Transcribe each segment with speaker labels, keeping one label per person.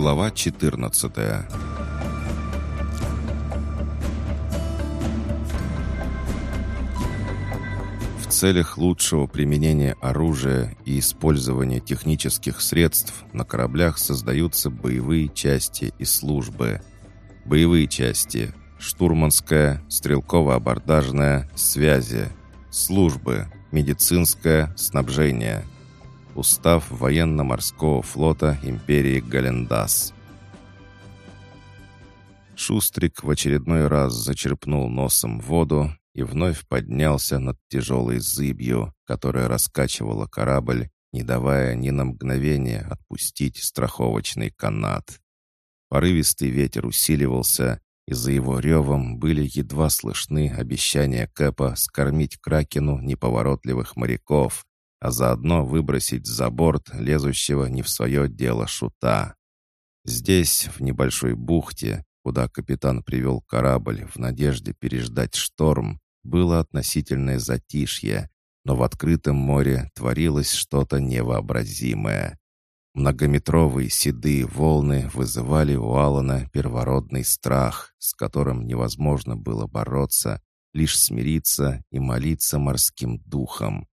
Speaker 1: Глава 14 В целях лучшего применения оружия и использования технических средств на кораблях создаются боевые части и службы. Боевые части – штурманская, стрелково-абордажная, связи, службы, медицинское, снабжение – Устав военно-морского флота империи Галендас. Шустрик в очередной раз зачерпнул носом воду и вновь поднялся над тяжелой зыбью, которая раскачивала корабль, не давая ни на мгновение отпустить страховочный канат. Порывистый ветер усиливался, и за его ревом были едва слышны обещания Кэпа скормить Кракену неповоротливых моряков, а заодно выбросить за борт лезущего не в свое дело шута. Здесь, в небольшой бухте, куда капитан привел корабль в надежде переждать шторм, было относительное затишье, но в открытом море творилось что-то невообразимое. Многометровые седые волны вызывали у Алана первородный страх, с которым невозможно было бороться, лишь смириться и молиться морским духом.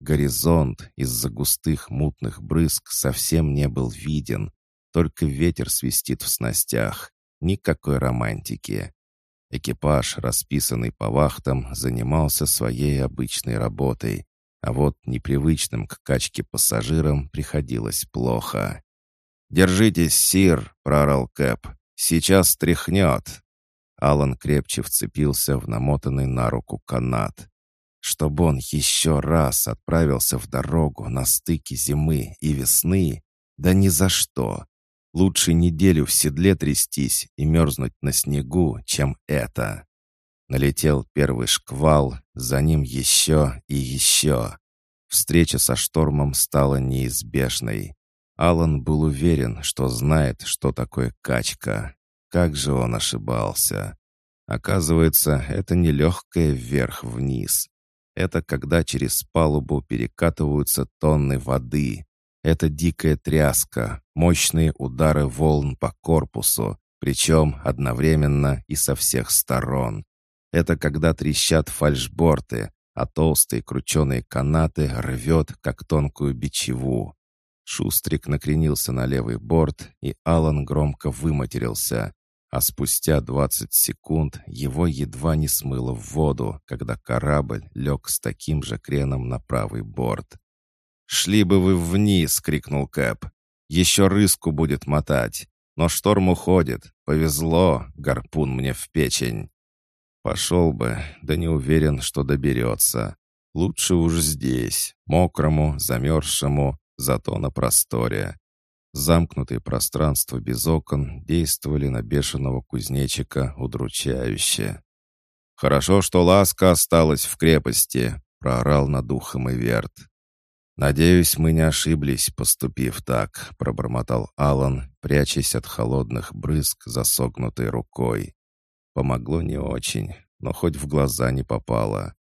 Speaker 1: Горизонт из-за густых мутных брызг совсем не был виден, только ветер свистит в снастях. Никакой романтики. Экипаж, расписанный по вахтам, занимался своей обычной работой, а вот непривычным к качке пассажирам приходилось плохо. «Держитесь, сир!» — проорал Кэп. «Сейчас тряхнет!» Алан крепче вцепился в намотанный на руку канат чтобы он еще раз отправился в дорогу на стыке зимы и весны? Да ни за что. Лучше неделю в седле трястись и мерзнуть на снегу, чем это. Налетел первый шквал, за ним еще и еще. Встреча со штормом стала неизбежной. Алан был уверен, что знает, что такое качка. Как же он ошибался. Оказывается, это не легкое вверх-вниз. Это когда через палубу перекатываются тонны воды. Это дикая тряска, мощные удары волн по корпусу, причем одновременно и со всех сторон. Это когда трещат фальшборты, а толстые крученые канаты рвет, как тонкую бичеву. Шустрик накренился на левый борт, и Алан громко выматерился а спустя 20 секунд его едва не смыло в воду, когда корабль лег с таким же креном на правый борт. «Шли бы вы вниз!» — крикнул Кэп. «Еще рыску будет мотать. Но шторм уходит. Повезло, гарпун мне в печень». «Пошел бы, да не уверен, что доберется. Лучше уж здесь, мокрому, замерзшему, зато на просторе. Замкнутые пространства без окон действовали на бешеного кузнечика удручающе. «Хорошо, что ласка осталась в крепости», — проорал над ухом Иверт. «Надеюсь, мы не ошиблись, поступив так», — пробормотал Алан, прячась от холодных брызг за согнутой рукой. Помогло не очень, но хоть в глаза не попало.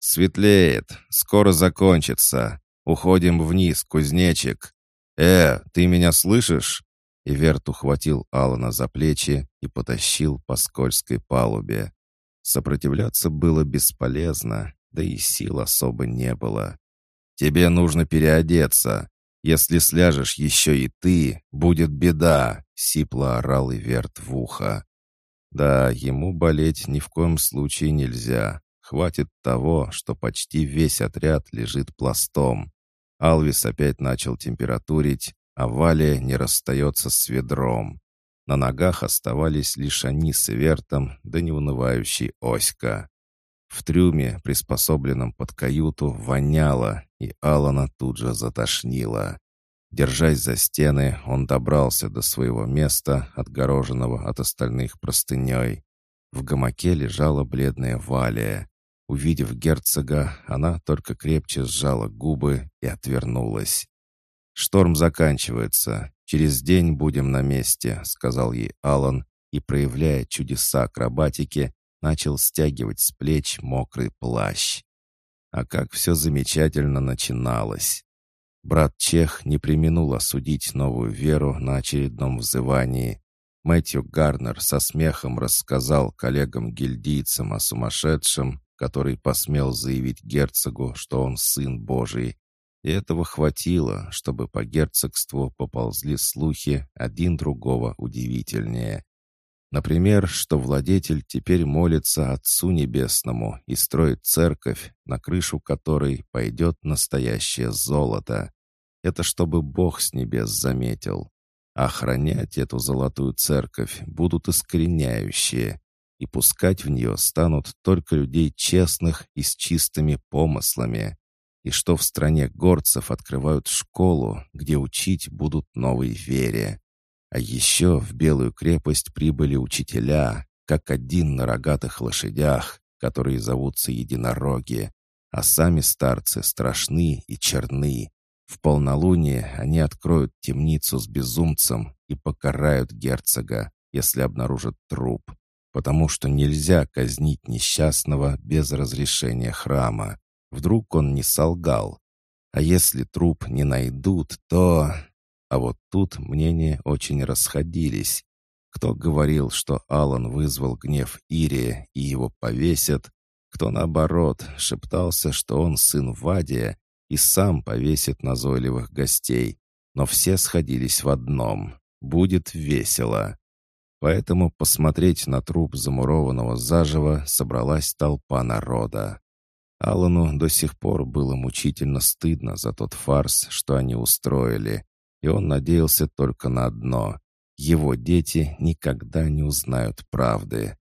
Speaker 1: «Светлеет, скоро закончится. Уходим вниз, кузнечик. «Э, ты меня слышишь?» Иверт ухватил Алана за плечи и потащил по скользкой палубе. Сопротивляться было бесполезно, да и сил особо не было. «Тебе нужно переодеться. Если сляжешь еще и ты, будет беда!» — сипло орал Иверт в ухо. «Да, ему болеть ни в коем случае нельзя. Хватит того, что почти весь отряд лежит пластом. Алвис опять начал температурить, а Валия не расстается с ведром. На ногах оставались лишь они с Вертом, да неунывающий Оська. В трюме, приспособленном под каюту, воняло, и Алана тут же затошнило. Держась за стены, он добрался до своего места, отгороженного от остальных простыней. В гамаке лежала бледная Валия. Увидев герцога, она только крепче сжала губы и отвернулась. «Шторм заканчивается. Через день будем на месте», — сказал ей Алан и, проявляя чудеса акробатики, начал стягивать с плеч мокрый плащ. А как все замечательно начиналось. Брат Чех не применул осудить новую веру на очередном взывании. Мэтью Гарнер со смехом рассказал коллегам-гильдийцам о сумасшедшем, который посмел заявить герцогу, что он сын Божий. И этого хватило, чтобы по герцогству поползли слухи один другого удивительнее. Например, что владетель теперь молится Отцу Небесному и строит церковь, на крышу которой пойдет настоящее золото. Это чтобы Бог с небес заметил. охранять эту золотую церковь будут искореняющие, и пускать в нее станут только людей честных и с чистыми помыслами. И что в стране горцев открывают школу, где учить будут новой вере. А еще в Белую крепость прибыли учителя, как один на рогатых лошадях, которые зовутся единороги, а сами старцы страшны и черны. В полнолуние они откроют темницу с безумцем и покарают герцога, если обнаружат труп, потому что нельзя казнить несчастного без разрешения храма. Вдруг он не солгал. А если труп не найдут, то... А вот тут мнения очень расходились. Кто говорил, что Алан вызвал гнев Ирия и его повесят, кто, наоборот, шептался, что он сын Вадия и сам повесит назойливых гостей. Но все сходились в одном — будет весело. Поэтому посмотреть на труп замурованного заживо собралась толпа народа. Алану до сих пор было мучительно стыдно за тот фарс, что они устроили, и он надеялся только на одно — его дети никогда не узнают правды.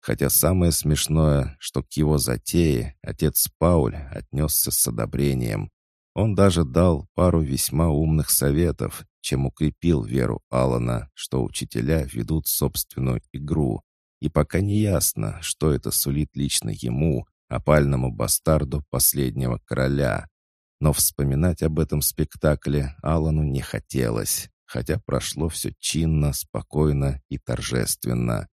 Speaker 1: Хотя самое смешное, что к его затее отец Пауль отнесся с одобрением. Он даже дал пару весьма умных советов, чем укрепил веру Алана, что учителя ведут собственную игру. И пока не ясно, что это сулит лично ему, опальному бастарду последнего короля. Но вспоминать об этом спектакле Алану не хотелось, хотя прошло все чинно, спокойно и торжественно.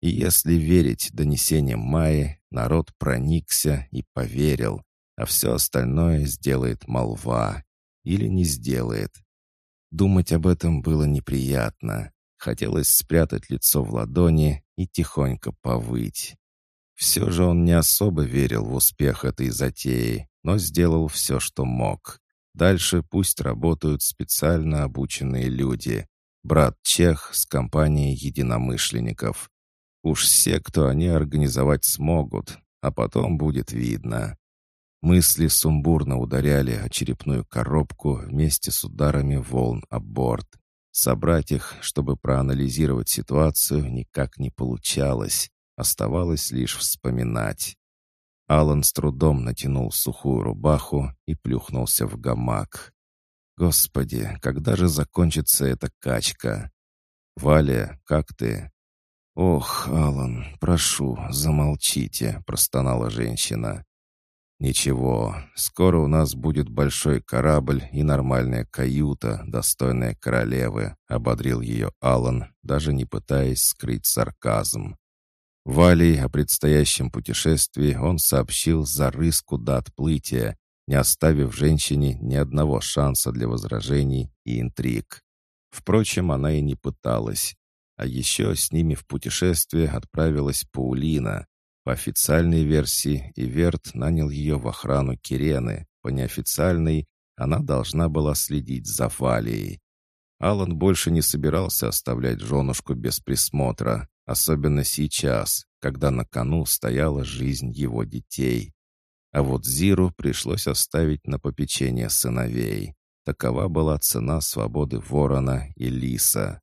Speaker 1: И если верить донесениям Майи, народ проникся и поверил, а все остальное сделает молва. Или не сделает. Думать об этом было неприятно. Хотелось спрятать лицо в ладони и тихонько повыть. Все же он не особо верил в успех этой затеи, но сделал все, что мог. Дальше пусть работают специально обученные люди. Брат Чех с компанией единомышленников. Уж все, кто они организовать смогут, а потом будет видно. Мысли сумбурно ударяли о черепную коробку вместе с ударами волн о борт. Собрать их, чтобы проанализировать ситуацию, никак не получалось. Оставалось лишь вспоминать. Алан с трудом натянул сухую рубаху и плюхнулся в гамак. «Господи, когда же закончится эта качка?» «Валя, как ты?» «Ох, Алан, прошу, замолчите», — простонала женщина. «Ничего, скоро у нас будет большой корабль и нормальная каюта, достойная королевы», — ободрил ее Алан, даже не пытаясь скрыть сарказм. Валей о предстоящем путешествии он сообщил за рыску до отплытия, не оставив женщине ни одного шанса для возражений и интриг. Впрочем, она и не пыталась. А еще с ними в путешествие отправилась Паулина. По официальной версии Иверт нанял ее в охрану Кирены. По неофициальной она должна была следить за Валией. Алан больше не собирался оставлять женушку без присмотра, Особенно сейчас, когда на кону стояла жизнь его детей. А вот Зиру пришлось оставить на попечение сыновей. Такова была цена свободы ворона и лиса.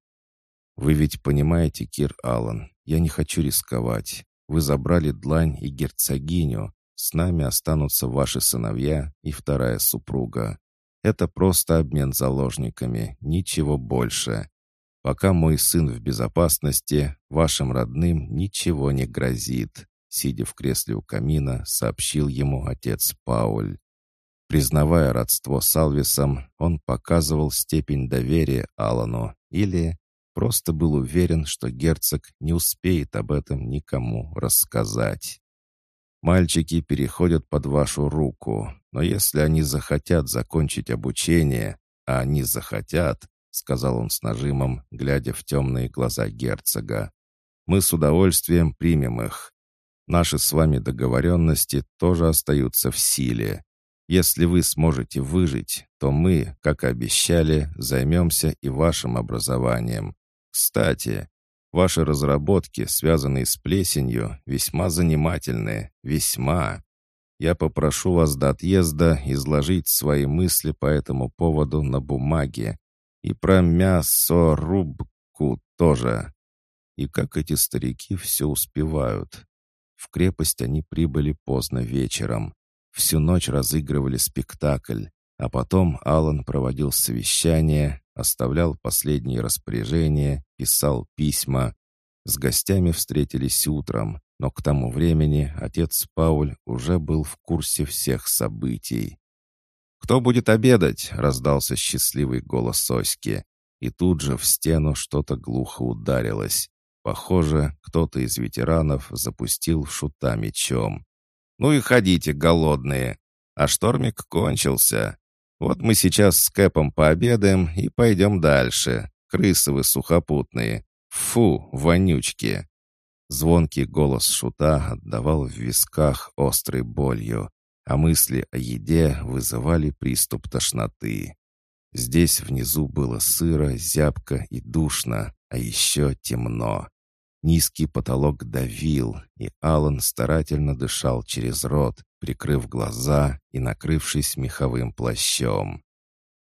Speaker 1: «Вы ведь понимаете, Кир Аллан, я не хочу рисковать. Вы забрали длань и герцогиню. С нами останутся ваши сыновья и вторая супруга. Это просто обмен заложниками, ничего больше. Пока мой сын в безопасности, вашим родным ничего не грозит», сидя в кресле у камина, сообщил ему отец Пауль. Признавая родство с Алвисом, он показывал степень доверия Алану или просто был уверен, что герцог не успеет об этом никому рассказать. Мальчики переходят под вашу руку, но если они захотят закончить обучение, а они захотят, сказал он с нажимом, глядя в темные глаза герцога, мы с удовольствием примем их. Наши с вами договоренности тоже остаются в силе. Если вы сможете выжить, то мы, как и обещали, займемся и вашим образованием. Кстати, ваши разработки, связанные с плесенью, весьма занимательны, весьма. Я попрошу вас до отъезда изложить свои мысли по этому поводу на бумаге. И про мясо-рубку тоже. И как эти старики все успевают. В крепость они прибыли поздно вечером. Всю ночь разыгрывали спектакль, а потом Алан проводил совещание, оставлял последние распоряжения, писал письма. С гостями встретились утром, но к тому времени отец Пауль уже был в курсе всех событий. «Кто будет обедать?» — раздался счастливый голос Соськи. И тут же в стену что-то глухо ударилось. Похоже, кто-то из ветеранов запустил шута мечом. Ну и ходите, голодные. А штормик кончился. Вот мы сейчас с Кэпом пообедаем и пойдем дальше. Крысы вы сухопутные. Фу, вонючки!» Звонкий голос шута отдавал в висках острой болью, а мысли о еде вызывали приступ тошноты. Здесь внизу было сыро, зябко и душно, а еще темно. Низкий потолок давил, и Алан старательно дышал через рот, прикрыв глаза и накрывшись меховым плащом.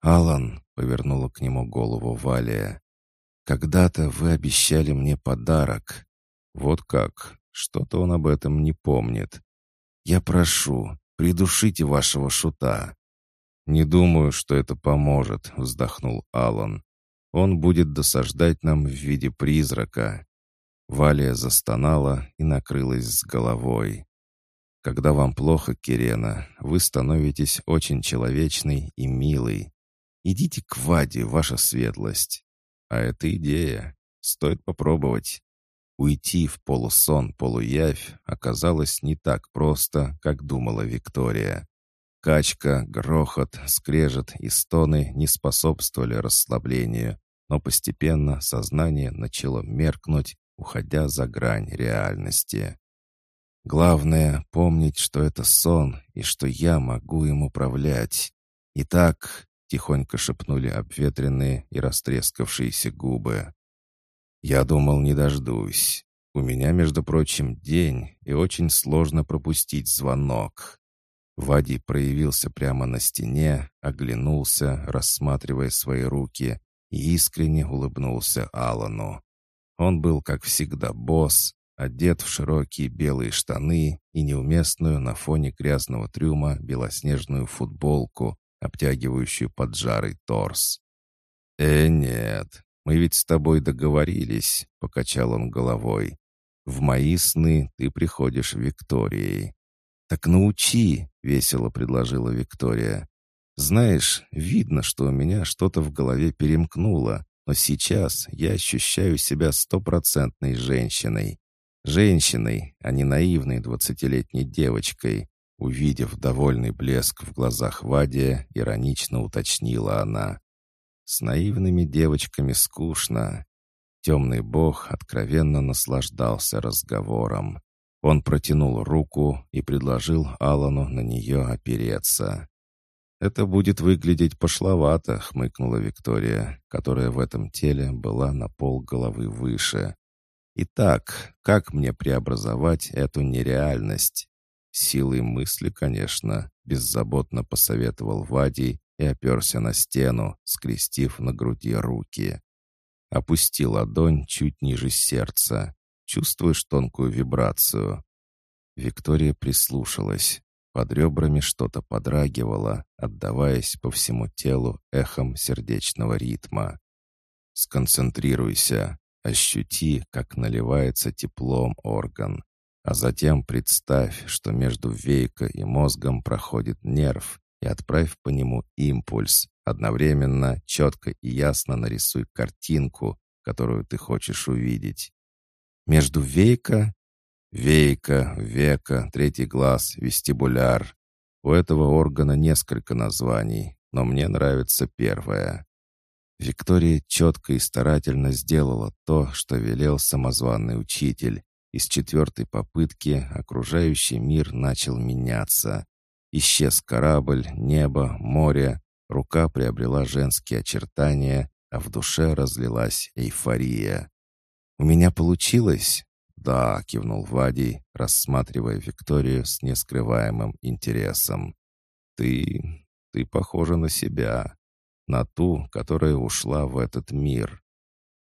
Speaker 1: «Алан», — повернула к нему голову Валия, — «когда-то вы обещали мне подарок». «Вот как? Что-то он об этом не помнит. Я прошу, придушите вашего шута». «Не думаю, что это поможет», — вздохнул Алан. «Он будет досаждать нам в виде призрака, Валия застонала и накрылась с головой. «Когда вам плохо, Кирена, вы становитесь очень человечной и милой. Идите к Ваде, ваша светлость. А это идея. Стоит попробовать». Уйти в полусон, полуявь оказалось не так просто, как думала Виктория. Качка, грохот, скрежет и стоны не способствовали расслаблению, но постепенно сознание начало меркнуть уходя за грань реальности. Главное — помнить, что это сон и что я могу им управлять. Итак, тихонько шепнули обветренные и растрескавшиеся губы. Я думал, не дождусь. У меня, между прочим, день, и очень сложно пропустить звонок. Вадий проявился прямо на стене, оглянулся, рассматривая свои руки, и искренне улыбнулся Алану. Он был, как всегда, босс, одет в широкие белые штаны и неуместную на фоне грязного трюма белоснежную футболку, обтягивающую поджарый торс. «Э, нет, мы ведь с тобой договорились», — покачал он головой. «В мои сны ты приходишь Викторией». «Так научи», — весело предложила Виктория. «Знаешь, видно, что у меня что-то в голове перемкнуло. Но сейчас я ощущаю себя стопроцентной женщиной. Женщиной, а не наивной двадцатилетней девочкой. Увидев довольный блеск в глазах Вадия, иронично уточнила она. «С наивными девочками скучно». Темный бог откровенно наслаждался разговором. Он протянул руку и предложил Алану на нее опереться. «Это будет выглядеть пошловато», — хмыкнула Виктория, которая в этом теле была на пол головы выше. «Итак, как мне преобразовать эту нереальность?» «Силой мысли, конечно», — беззаботно посоветовал Вадий и оперся на стену, скрестив на груди руки. Опусти ладонь чуть ниже сердца. Чувствуешь тонкую вибрацию? Виктория прислушалась. Под ребрами что-то подрагивало, отдаваясь по всему телу эхом сердечного ритма. Сконцентрируйся, ощути, как наливается теплом орган, а затем представь, что между вейко и мозгом проходит нерв, и отправь по нему импульс, одновременно четко и ясно нарисуй картинку, которую ты хочешь увидеть. Между вейко Вейка, века, третий глаз, вестибуляр. У этого органа несколько названий, но мне нравится первое. Виктория четко и старательно сделала то, что велел самозванный учитель. Из четвертой попытки окружающий мир начал меняться. Исчез корабль, небо, море, рука приобрела женские очертания, а в душе разлилась эйфория. «У меня получилось?» «Да», — кивнул Вадий, рассматривая Викторию с нескрываемым интересом. «Ты... ты похожа на себя на ту, которая ушла в этот мир.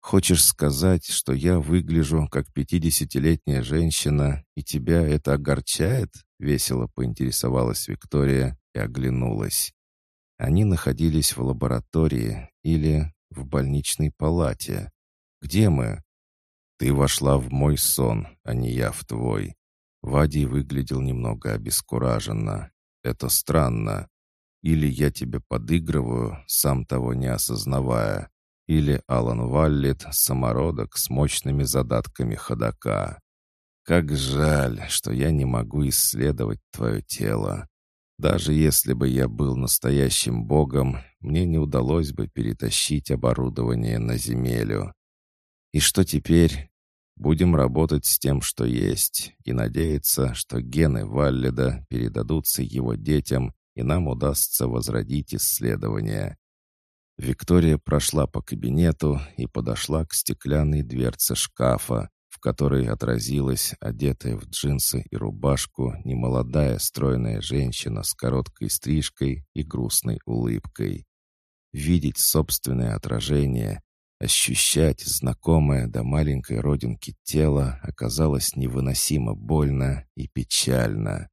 Speaker 1: Хочешь сказать, что я выгляжу как пятидесятилетняя женщина, и тебя это огорчает?» — весело поинтересовалась Виктория и оглянулась. Они находились в лаборатории или в больничной палате. «Где мы?» «Ты вошла в мой сон, а не я в твой». Вадий выглядел немного обескураженно. «Это странно. Или я тебе подыгрываю, сам того не осознавая, или Алан Валлет — самородок с мощными задатками ходока. Как жаль, что я не могу исследовать твое тело. Даже если бы я был настоящим богом, мне не удалось бы перетащить оборудование на земелю. И что теперь? Будем работать с тем, что есть, и надеяться, что гены Валледа передадутся его детям, и нам удастся возродить исследование. Виктория прошла по кабинету и подошла к стеклянной дверце шкафа, в которой отразилась одетая в джинсы и рубашку немолодая стройная женщина с короткой стрижкой и грустной улыбкой. Видеть собственное отражение, ощущать знакомое до маленькой родинки тело оказалось невыносимо больно и печально.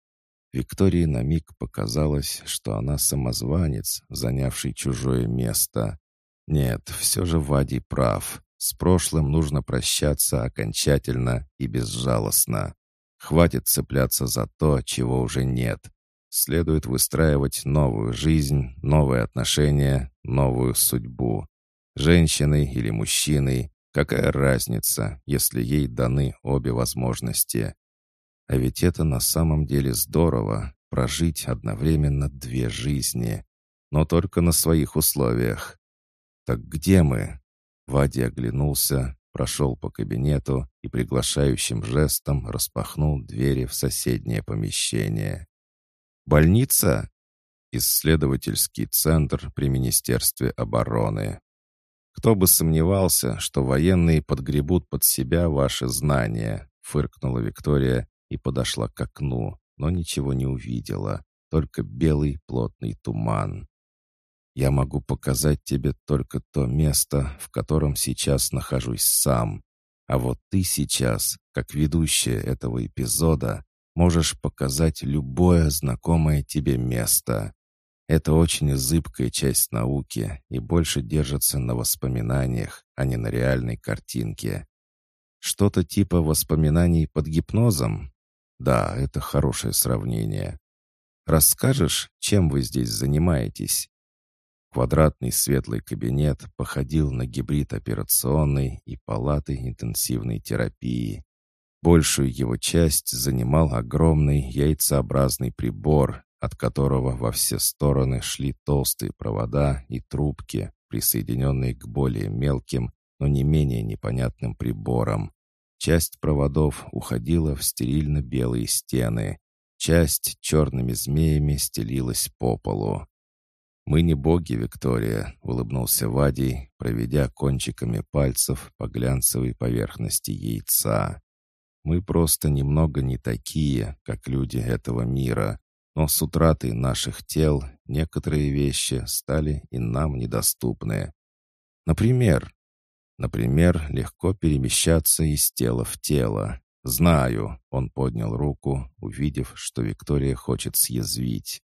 Speaker 1: Виктории на миг показалось, что она самозванец, занявший чужое место. Нет, все же Вадий прав. С прошлым нужно прощаться окончательно и безжалостно. Хватит цепляться за то, чего уже нет. Следует выстраивать новую жизнь, новые отношения, новую судьбу. Женщиной или мужчиной, какая разница, если ей даны обе возможности. А ведь это на самом деле здорово — прожить одновременно две жизни, но только на своих условиях. «Так где мы?» Вадя оглянулся, прошел по кабинету и приглашающим жестом распахнул двери в соседнее помещение. «Больница?» «Исследовательский центр при Министерстве обороны. Кто бы сомневался, что военные подгребут под себя ваши знания», — фыркнула Виктория и подошла к окну, но ничего не увидела, только белый плотный туман. «Я могу показать тебе только то место, в котором сейчас нахожусь сам. А вот ты сейчас, как ведущая этого эпизода, можешь показать любое знакомое тебе место. Это очень зыбкая часть науки и больше держится на воспоминаниях, а не на реальной картинке. Что-то типа воспоминаний под гипнозом? Да, это хорошее сравнение. Расскажешь, чем вы здесь занимаетесь? Квадратный светлый кабинет походил на гибрид операционной и палаты интенсивной терапии. Большую его часть занимал огромный яйцеобразный прибор, от которого во все стороны шли толстые провода и трубки, присоединенные к более мелким, но не менее непонятным приборам. Часть проводов уходила в стерильно-белые стены, часть черными змеями стелилась по полу. «Мы не боги, Виктория», — улыбнулся Вадий, проведя кончиками пальцев по глянцевой поверхности яйца. «Мы просто немного не такие, как люди этого мира, но с утратой наших тел некоторые вещи стали и нам недоступны. Например, Например, легко перемещаться из тела в тело. «Знаю», — он поднял руку, увидев, что Виктория хочет съязвить.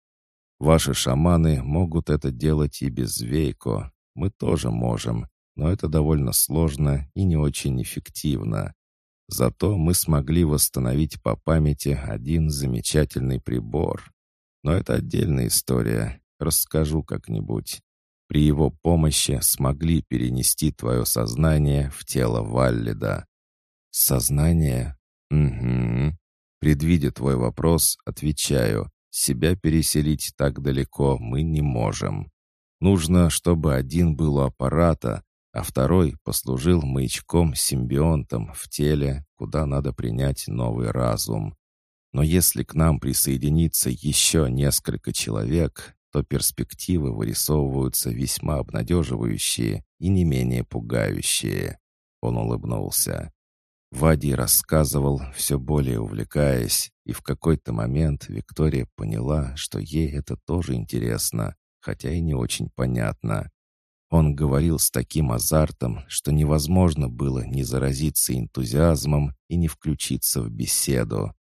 Speaker 1: «Ваши шаманы могут это делать и без Вейко. Мы тоже можем, но это довольно сложно и не очень эффективно. Зато мы смогли восстановить по памяти один замечательный прибор. Но это отдельная история. Расскажу как-нибудь. При его помощи смогли перенести твое сознание в тело Валлида. Сознание? Угу. Предвидя твой вопрос, отвечаю, себя переселить так далеко мы не можем. Нужно, чтобы один был у аппарата, а второй послужил маячком-симбионтом в теле, куда надо принять новый разум. Но если к нам присоединится еще несколько человек, то перспективы вырисовываются весьма обнадеживающие и не менее пугающие. Он улыбнулся. Вадий рассказывал, все более увлекаясь, и в какой-то момент Виктория поняла, что ей это тоже интересно, хотя и не очень понятно. Он говорил с таким азартом, что невозможно было не заразиться энтузиазмом и не включиться в беседу.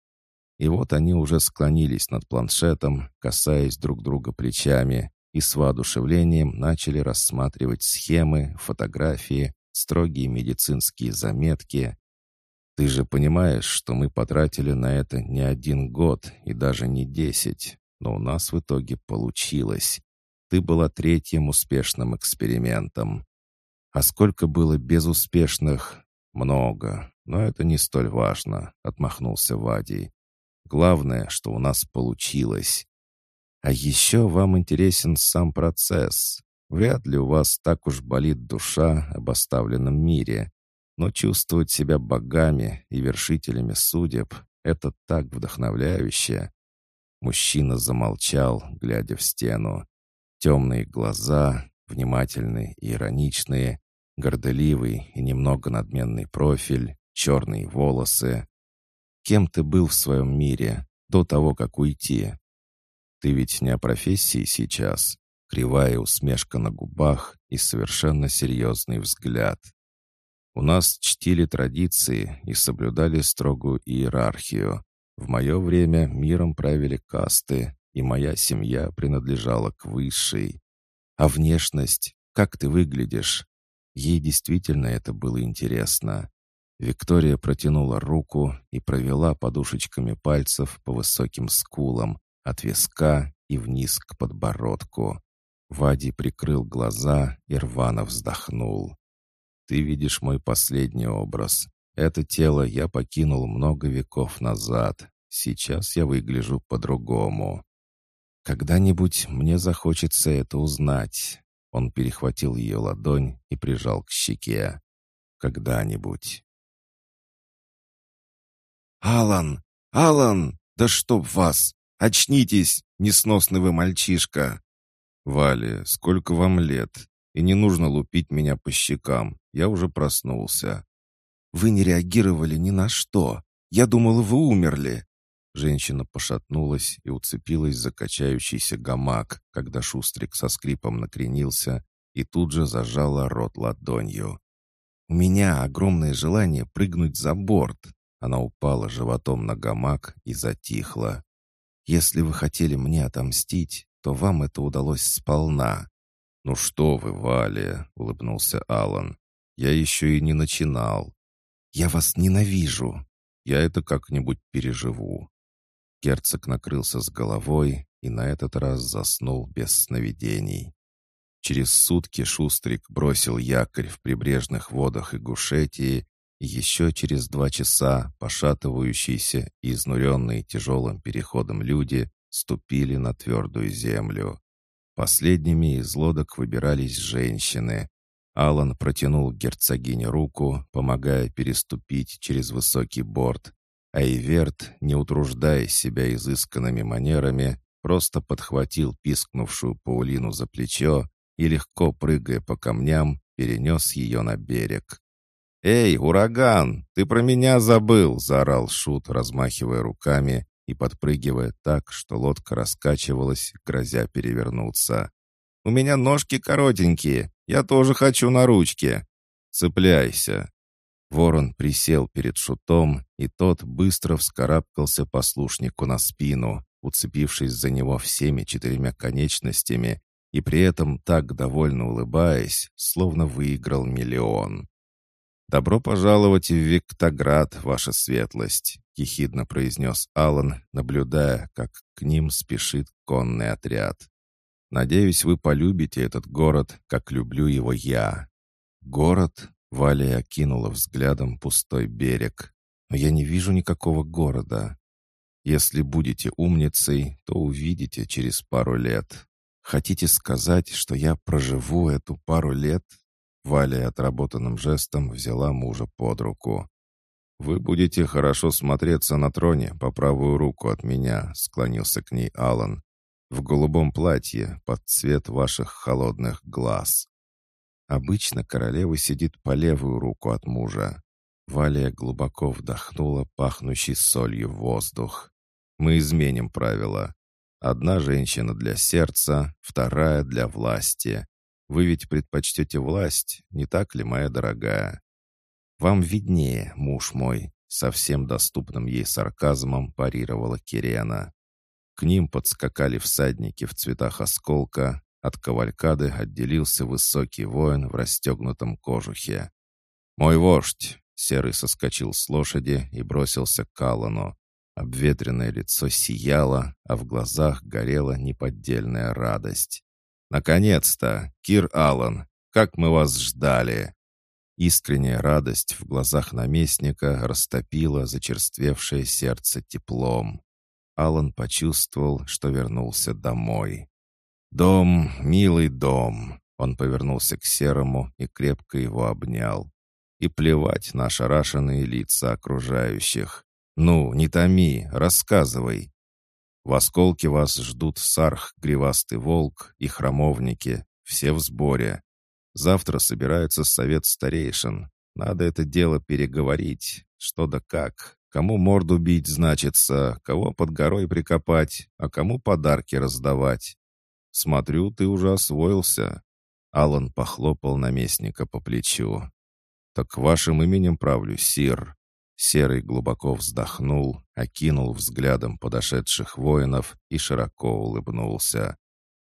Speaker 1: И вот они уже склонились над планшетом, касаясь друг друга плечами, и с воодушевлением начали рассматривать схемы, фотографии, строгие медицинские заметки, ты же понимаешь, что мы потратили на это не один год и даже не десять, но у нас в итоге получилось. Ты была третьим успешным экспериментом. А сколько было безуспешных? Много, но это не столь важно, отмахнулся Вадий. Главное, что у нас получилось. А еще вам интересен сам процесс. Вряд ли у вас так уж болит душа об оставленном мире. Но чувствовать себя богами и вершителями судеб — это так вдохновляюще. Мужчина замолчал, глядя в стену. Темные глаза, внимательные и ироничные, горделивый и немного надменный профиль, черные волосы. Кем ты был в своем мире до того, как уйти? Ты ведь не о профессии сейчас. Кривая усмешка на губах и совершенно серьезный взгляд. У нас чтили традиции и соблюдали строгую иерархию. В мое время миром правили касты, и моя семья принадлежала к высшей. А внешность? Как ты выглядишь? Ей действительно это было интересно. Виктория протянула руку и провела подушечками пальцев по высоким скулам, от виска и вниз к подбородку. Вади прикрыл глаза и рвано вздохнул. Ты видишь мой последний образ. Это тело я покинул много веков назад. Сейчас я выгляжу по-другому. Когда-нибудь мне захочется это узнать. Он перехватил ее ладонь и прижал к щеке. Когда-нибудь.
Speaker 2: «Алан! Алан! Да чтоб вас! Очнитесь, несносный вы мальчишка!»
Speaker 1: «Валя, сколько вам лет? И не нужно лупить меня по щекам. Я уже проснулся.
Speaker 2: «Вы не реагировали ни на что. Я думала, вы умерли».
Speaker 1: Женщина пошатнулась и уцепилась за качающийся гамак, когда Шустрик со скрипом накренился и тут же зажала рот ладонью.
Speaker 2: «У меня огромное желание прыгнуть за борт». Она упала животом на гамак и затихла. «Если вы хотели мне отомстить, то вам это удалось сполна».
Speaker 1: «Ну что вы, Валя!» — улыбнулся Алан. Я еще и не начинал.
Speaker 2: Я вас ненавижу.
Speaker 1: Я это как-нибудь переживу. Герцог накрылся с головой и на этот раз заснул без сновидений. Через сутки Шустрик бросил якорь в прибрежных водах Игушетии, еще через два часа пошатывающиеся и изнуренные тяжелым переходом люди ступили на твердую землю. Последними из лодок выбирались женщины, Алан протянул герцогине руку, помогая переступить через высокий борт, а Иверт, не утруждая себя изысканными манерами, просто подхватил пискнувшую Паулину за плечо и, легко прыгая по камням, перенес ее на берег. «Эй, ураган, ты про меня забыл!» — заорал Шут, размахивая руками и подпрыгивая так, что лодка раскачивалась, грозя перевернуться. «У меня ножки коротенькие, я тоже хочу на ручке. Цепляйся. Ворон присел перед шутом, и тот быстро вскарабкался послушнику на спину, уцепившись за него всеми четырьмя конечностями, и при этом так довольно улыбаясь, словно выиграл миллион. «Добро пожаловать в Виктоград, ваша светлость», — ехидно произнес Алан, наблюдая, как к ним спешит конный отряд. Надеюсь, вы полюбите этот город, как люблю его я». «Город?» — Валя окинула взглядом пустой берег. «Но я не вижу никакого города». Если будете умницей, то увидите через пару лет. Хотите сказать, что я проживу эту пару лет?» Валя отработанным жестом взяла мужа под руку. «Вы будете хорошо смотреться на троне по правую руку от меня», — склонился к ней Алан. «В голубом платье под цвет ваших холодных глаз». Обычно королева сидит по левую руку от мужа. Валя глубоко вдохнула пахнущий солью воздух. «Мы изменим правила. Одна женщина для сердца, вторая для власти. Вы ведь предпочтете власть, не так ли, моя дорогая?» «Вам виднее, муж мой», — совсем доступным ей сарказмом парировала Кирена. К ним подскакали всадники в цветах осколка, от кавалькады отделился высокий воин в расстегнутом кожухе. «Мой вождь!» — Серый соскочил с лошади и бросился к Аллану. Обветренное лицо сияло, а в глазах горела неподдельная радость. «Наконец-то! Кир Аллан! Как мы вас ждали!» Искренняя радость в глазах наместника растопила зачерствевшее сердце теплом. Алан почувствовал, что вернулся домой. «Дом, милый дом!» Он повернулся к Серому и крепко его обнял. «И плевать на ошарашенные лица окружающих. «Ну, не томи, рассказывай». В осколке вас ждут Сарх, Гривастый Волк и Храмовники, все в сборе. Завтра собирается совет старейшин. Надо это дело переговорить. Что да как. Кому морду бить, значится, кого под горой прикопать, а кому подарки раздавать. Смотрю, ты уже освоился. Алан похлопал наместника по плечу. «Так вашим именем правлю, сир. Серый глубоко вздохнул, окинул взглядом подошедших воинов и широко улыбнулся.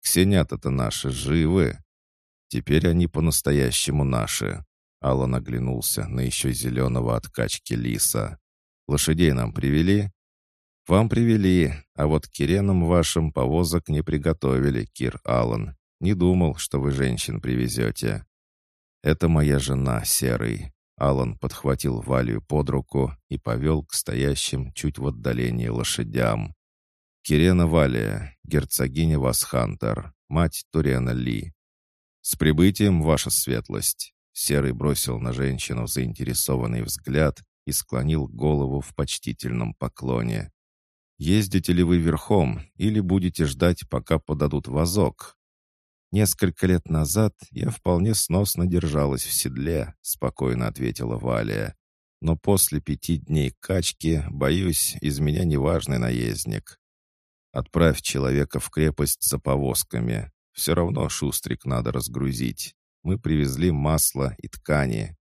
Speaker 1: «Ксенята-то наши живы!» «Теперь они по-настоящему наши!» Аллан оглянулся на еще зеленого от качки лиса. «Лошадей нам привели?» «Вам привели, а вот киренам вашим повозок не приготовили, Кир Аллан. Не думал, что вы женщин привезете». «Это моя жена, Серый. Алан подхватил Валию под руку и повел к стоящим чуть в отдалении лошадям. «Кирена Валия, герцогиня Васхантер, мать Турена Ли. С прибытием, ваша светлость!» Серый бросил на женщину заинтересованный взгляд и склонил голову в почтительном поклоне. «Ездите ли вы верхом или будете ждать, пока подадут вазок?» «Несколько лет назад я вполне сносно держалась в седле», — спокойно ответила Валя. «Но после пяти дней качки, боюсь, из меня неважный наездник. Отправь человека в крепость за повозками. Все равно шустрик надо разгрузить. Мы привезли масло и ткани.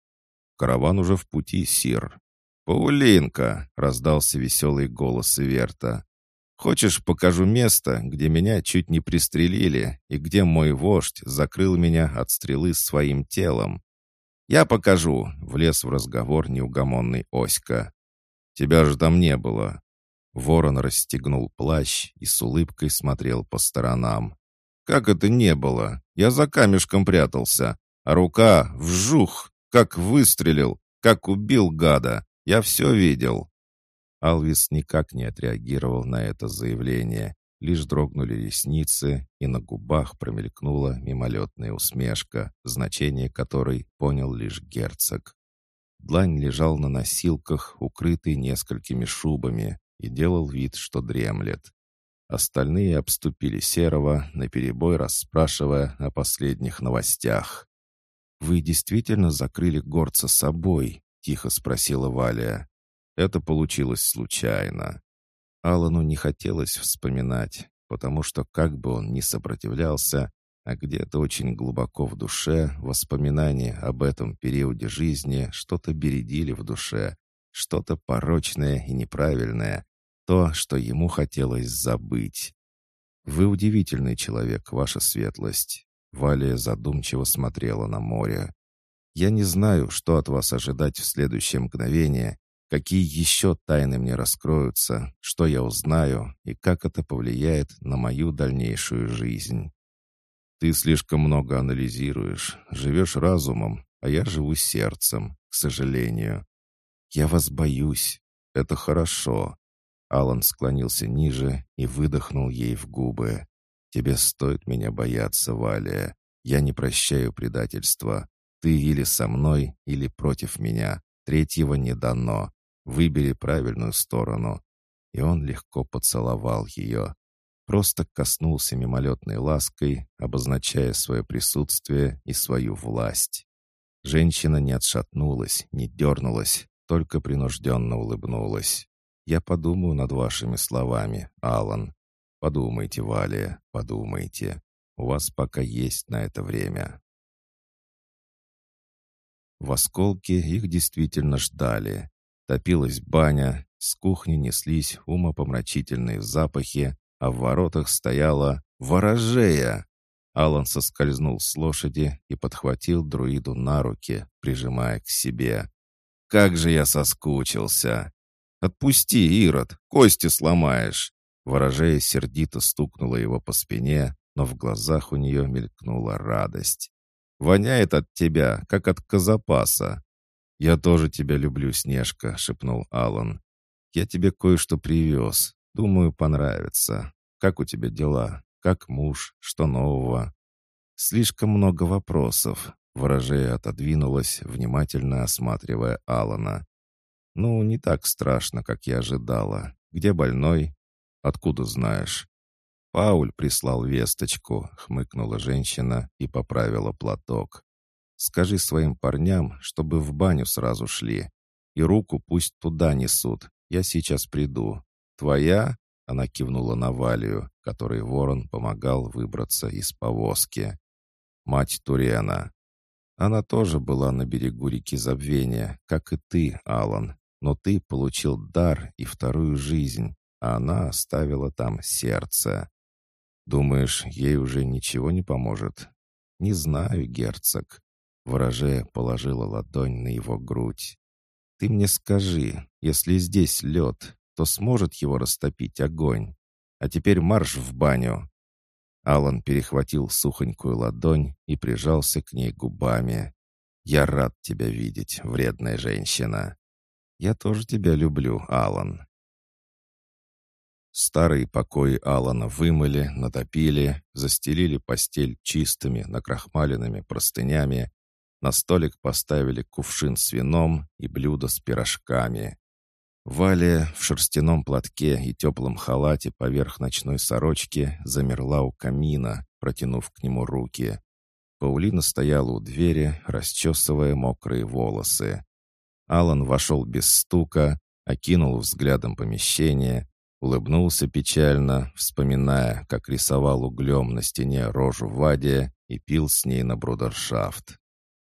Speaker 1: Караван уже в пути, сир». «Паулинка!» — раздался веселый голос Иверта. Хочешь, покажу место, где меня чуть не пристрелили и где мой вождь закрыл меня от стрелы своим телом? Я покажу, влез в разговор неугомонный Оська. Тебя же там не было. Ворон расстегнул плащ и с улыбкой смотрел по сторонам. Как это не было? Я за камешком прятался, а рука вжух, как выстрелил, как убил гада. Я все видел. Алвис никак не отреагировал на это заявление. Лишь дрогнули ресницы, и на губах промелькнула мимолетная усмешка, значение которой понял лишь герцог. Длань лежал на носилках, укрытый несколькими шубами, и делал вид, что дремлет. Остальные обступили Серого, наперебой расспрашивая о последних новостях. «Вы действительно закрыли горца собой?» — тихо спросила Валя. Это получилось случайно. Алану не хотелось вспоминать, потому что как бы он ни сопротивлялся, а где-то очень глубоко в душе воспоминания об этом периоде жизни что-то бередили в душе, что-то порочное и неправильное, то, что ему хотелось забыть. «Вы удивительный человек, ваша светлость», — Валя задумчиво смотрела на море. «Я не знаю, что от вас ожидать в следующее мгновение, Какие еще тайны мне раскроются, что я узнаю и как это повлияет на мою дальнейшую жизнь? Ты слишком много анализируешь, живешь разумом, а я живу сердцем, к сожалению. Я вас боюсь. Это хорошо. Алан склонился ниже и выдохнул ей в губы. «Тебе стоит меня бояться, Валия. Я не прощаю предательства. Ты или со мной, или против меня. Третьего не дано. Выбери правильную сторону». И он легко поцеловал ее. Просто коснулся мимолетной лаской, обозначая свое присутствие и свою власть. Женщина не отшатнулась, не дернулась, только принужденно улыбнулась. «Я подумаю над вашими словами, Алан. Подумайте, Валия, подумайте. У вас пока есть на это время». В осколке их действительно ждали. Топилась баня, с кухни неслись умопомрачительные запахи, а в воротах стояла ворожея. Алан соскользнул с лошади и подхватил друиду на руки, прижимая к себе. Как же я соскучился! Отпусти, Ирод, кости сломаешь!» Ворожея сердито стукнула его по спине, но в глазах у нее мелькнула радость. «Воняет от тебя, как от казапаса!» «Я тоже тебя люблю, Снежка», — шепнул Алан. «Я тебе кое-что привез. Думаю, понравится. Как у тебя дела? Как муж? Что нового?» «Слишком много вопросов. Ворожея отодвинулась, внимательно осматривая Алана. «Ну, не так страшно, как я ожидала. Где больной?» «Откуда знаешь?» «Пауль прислал весточку», — хмыкнула женщина и поправила платок. «Скажи своим парням, чтобы в баню сразу шли. И руку пусть туда несут. Я сейчас приду. Твоя?» — она кивнула на Валию, которой ворон помогал выбраться из повозки. «Мать Турена. Она тоже была на берегу реки забвения, как и ты, Алан. Но ты получил дар и вторую жизнь, а она оставила там сердце. Думаешь, ей уже ничего не поможет? Не знаю, герцог. Вороже положила ладонь на его грудь. Ты мне скажи, если здесь лед, то сможет его растопить огонь? А теперь марш в баню. Алан перехватил сухонькую ладонь и прижался к ней губами. «Я рад тебя видеть, вредная женщина. Я тоже тебя люблю, Алан». Старые покои Алана вымыли, натопили, застелили постель чистыми, накрахмаленными простынями, на столик поставили кувшин с вином и блюдо с пирожками. Валя в шерстяном платке и теплом халате поверх ночной сорочки замерла у камина, протянув к нему руки. Паулина стояла у двери, расчесывая мокрые волосы. Алан вошел без стука, окинул взглядом помещение, улыбнулся печально, вспоминая, как рисовал углем на стене рожу Ваде и пил с ней на брудершафт.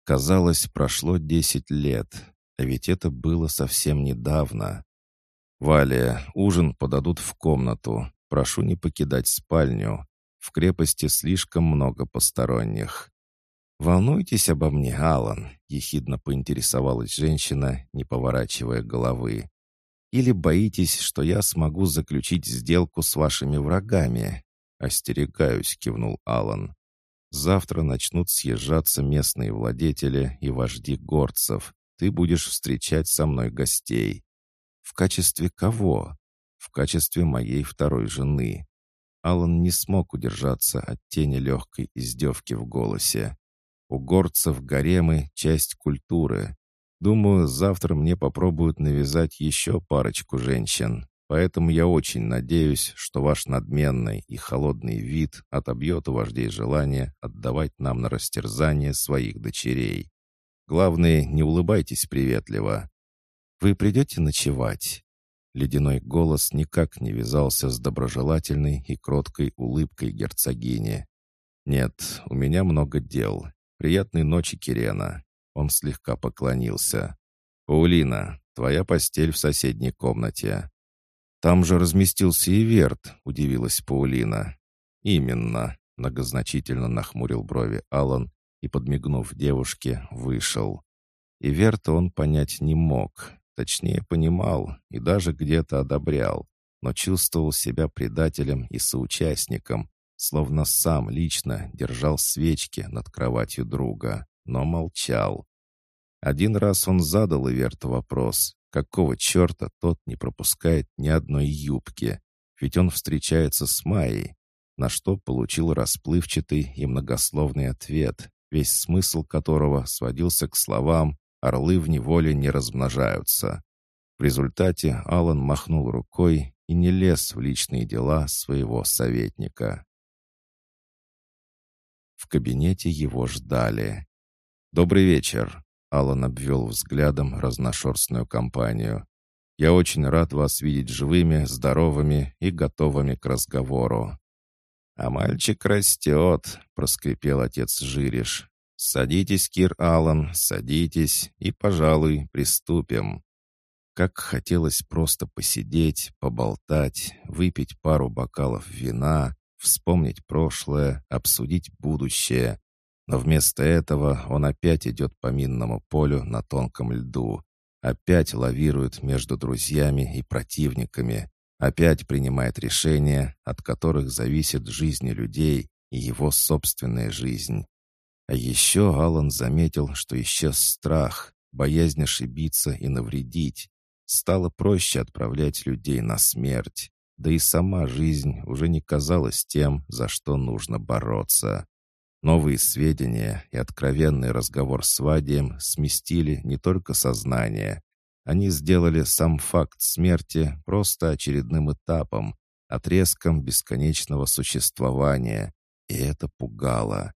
Speaker 1: Казалось, прошло десять лет, а ведь это было совсем недавно. «Валя, ужин подадут в комнату. Прошу не покидать спальню. В крепости слишком много посторонних». «Волнуйтесь обо мне, Алан», — ехидно поинтересовалась женщина, не поворачивая головы. «Или боитесь, что я смогу заключить сделку с вашими врагами?» «Остерегаюсь», — кивнул Алан. «Завтра начнут съезжаться местные владетели и вожди горцев, ты будешь встречать со мной гостей». «В качестве кого?» «В качестве моей второй жены». Алан не смог удержаться от тени легкой издевки в голосе. «У горцев гаремы — часть культуры. Думаю, завтра мне попробуют навязать еще парочку женщин, поэтому я очень надеюсь, что ваш надменный и холодный вид отобьет у вождей желание отдавать нам на растерзание своих дочерей. Главное, не улыбайтесь приветливо. Вы придете ночевать?» Ледяной голос никак не вязался с доброжелательной и кроткой улыбкой герцогини. «Нет, у меня много дел. Приятной ночи, Кирена». Он слегка поклонился. «Паулина, твоя постель в соседней комнате». «Там же разместился и Верт», — удивилась Паулина. «Именно», — многозначительно нахмурил брови Алан и, подмигнув девушке, вышел. И Верта он понять не мог, точнее понимал и даже где-то одобрял, но чувствовал себя предателем и соучастником, словно сам лично держал свечки над кроватью друга, но молчал. Один раз он задал Иверту вопрос, какого черта тот не пропускает ни одной юбки? Ведь он встречается с Майей, на что получил расплывчатый и многословный ответ, весь смысл которого сводился к словам «орлы в неволе не размножаются». В результате Алан махнул рукой и не лез в личные дела своего советника. В кабинете его ждали. «Добрый вечер», — Алан обвел взглядом разношерстную компанию. «Я очень рад вас видеть живыми, здоровыми и готовыми к разговору». «А мальчик растет», — проскрипел отец Жириш. «Садитесь, Кир Аллан, садитесь, и, пожалуй, приступим». Как хотелось просто посидеть, поболтать, выпить пару бокалов вина, вспомнить прошлое, обсудить будущее. Но вместо этого он опять идет по минному полю на тонком льду. Опять лавирует между друзьями и противниками. Опять принимает решения, от которых зависит жизнь людей и его собственная жизнь. А еще Алан заметил, что исчез страх, боязнь ошибиться и навредить. Стало проще отправлять людей на смерть, да и сама жизнь уже не казалась тем, за что нужно бороться. Новые сведения и откровенный разговор с Вадием сместили не только сознание. Они сделали сам факт смерти просто очередным этапом, отрезком бесконечного существования, и это пугало.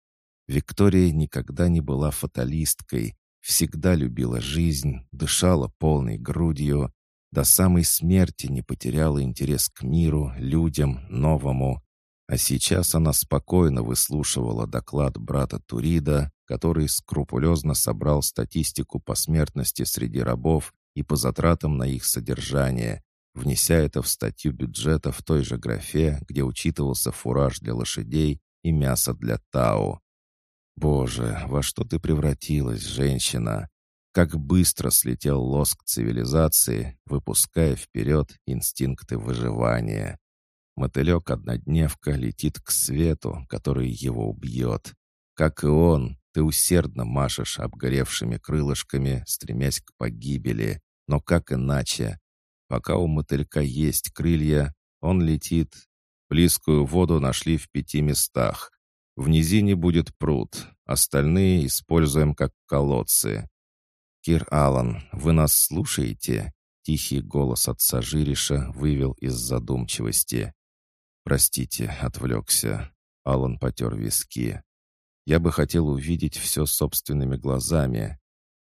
Speaker 1: Виктория никогда не была фаталисткой, всегда любила жизнь, дышала полной грудью, до самой смерти не потеряла интерес к миру, людям, новому. А сейчас она спокойно выслушивала доклад брата Турида, который скрупулезно собрал статистику по смертности среди рабов и по затратам на их содержание, внеся это в статью бюджета в той же графе, где учитывался фураж для лошадей и мясо для тау. Боже, во что ты превратилась, женщина? Как быстро слетел лоск цивилизации, выпуская вперед инстинкты выживания. Мотылек-однодневка летит к свету, который его убьет. Как и он, ты усердно машешь обгоревшими крылышками, стремясь к погибели. Но как иначе? Пока у мотылька есть крылья, он летит. Близкую воду нашли в пяти местах. В низине будет пруд, остальные используем как колодцы. Кир Аллан, вы нас слушаете?» Тихий голос отца Жириша вывел из задумчивости. «Простите, отвлекся». Алан потер виски. «Я бы хотел увидеть все собственными глазами.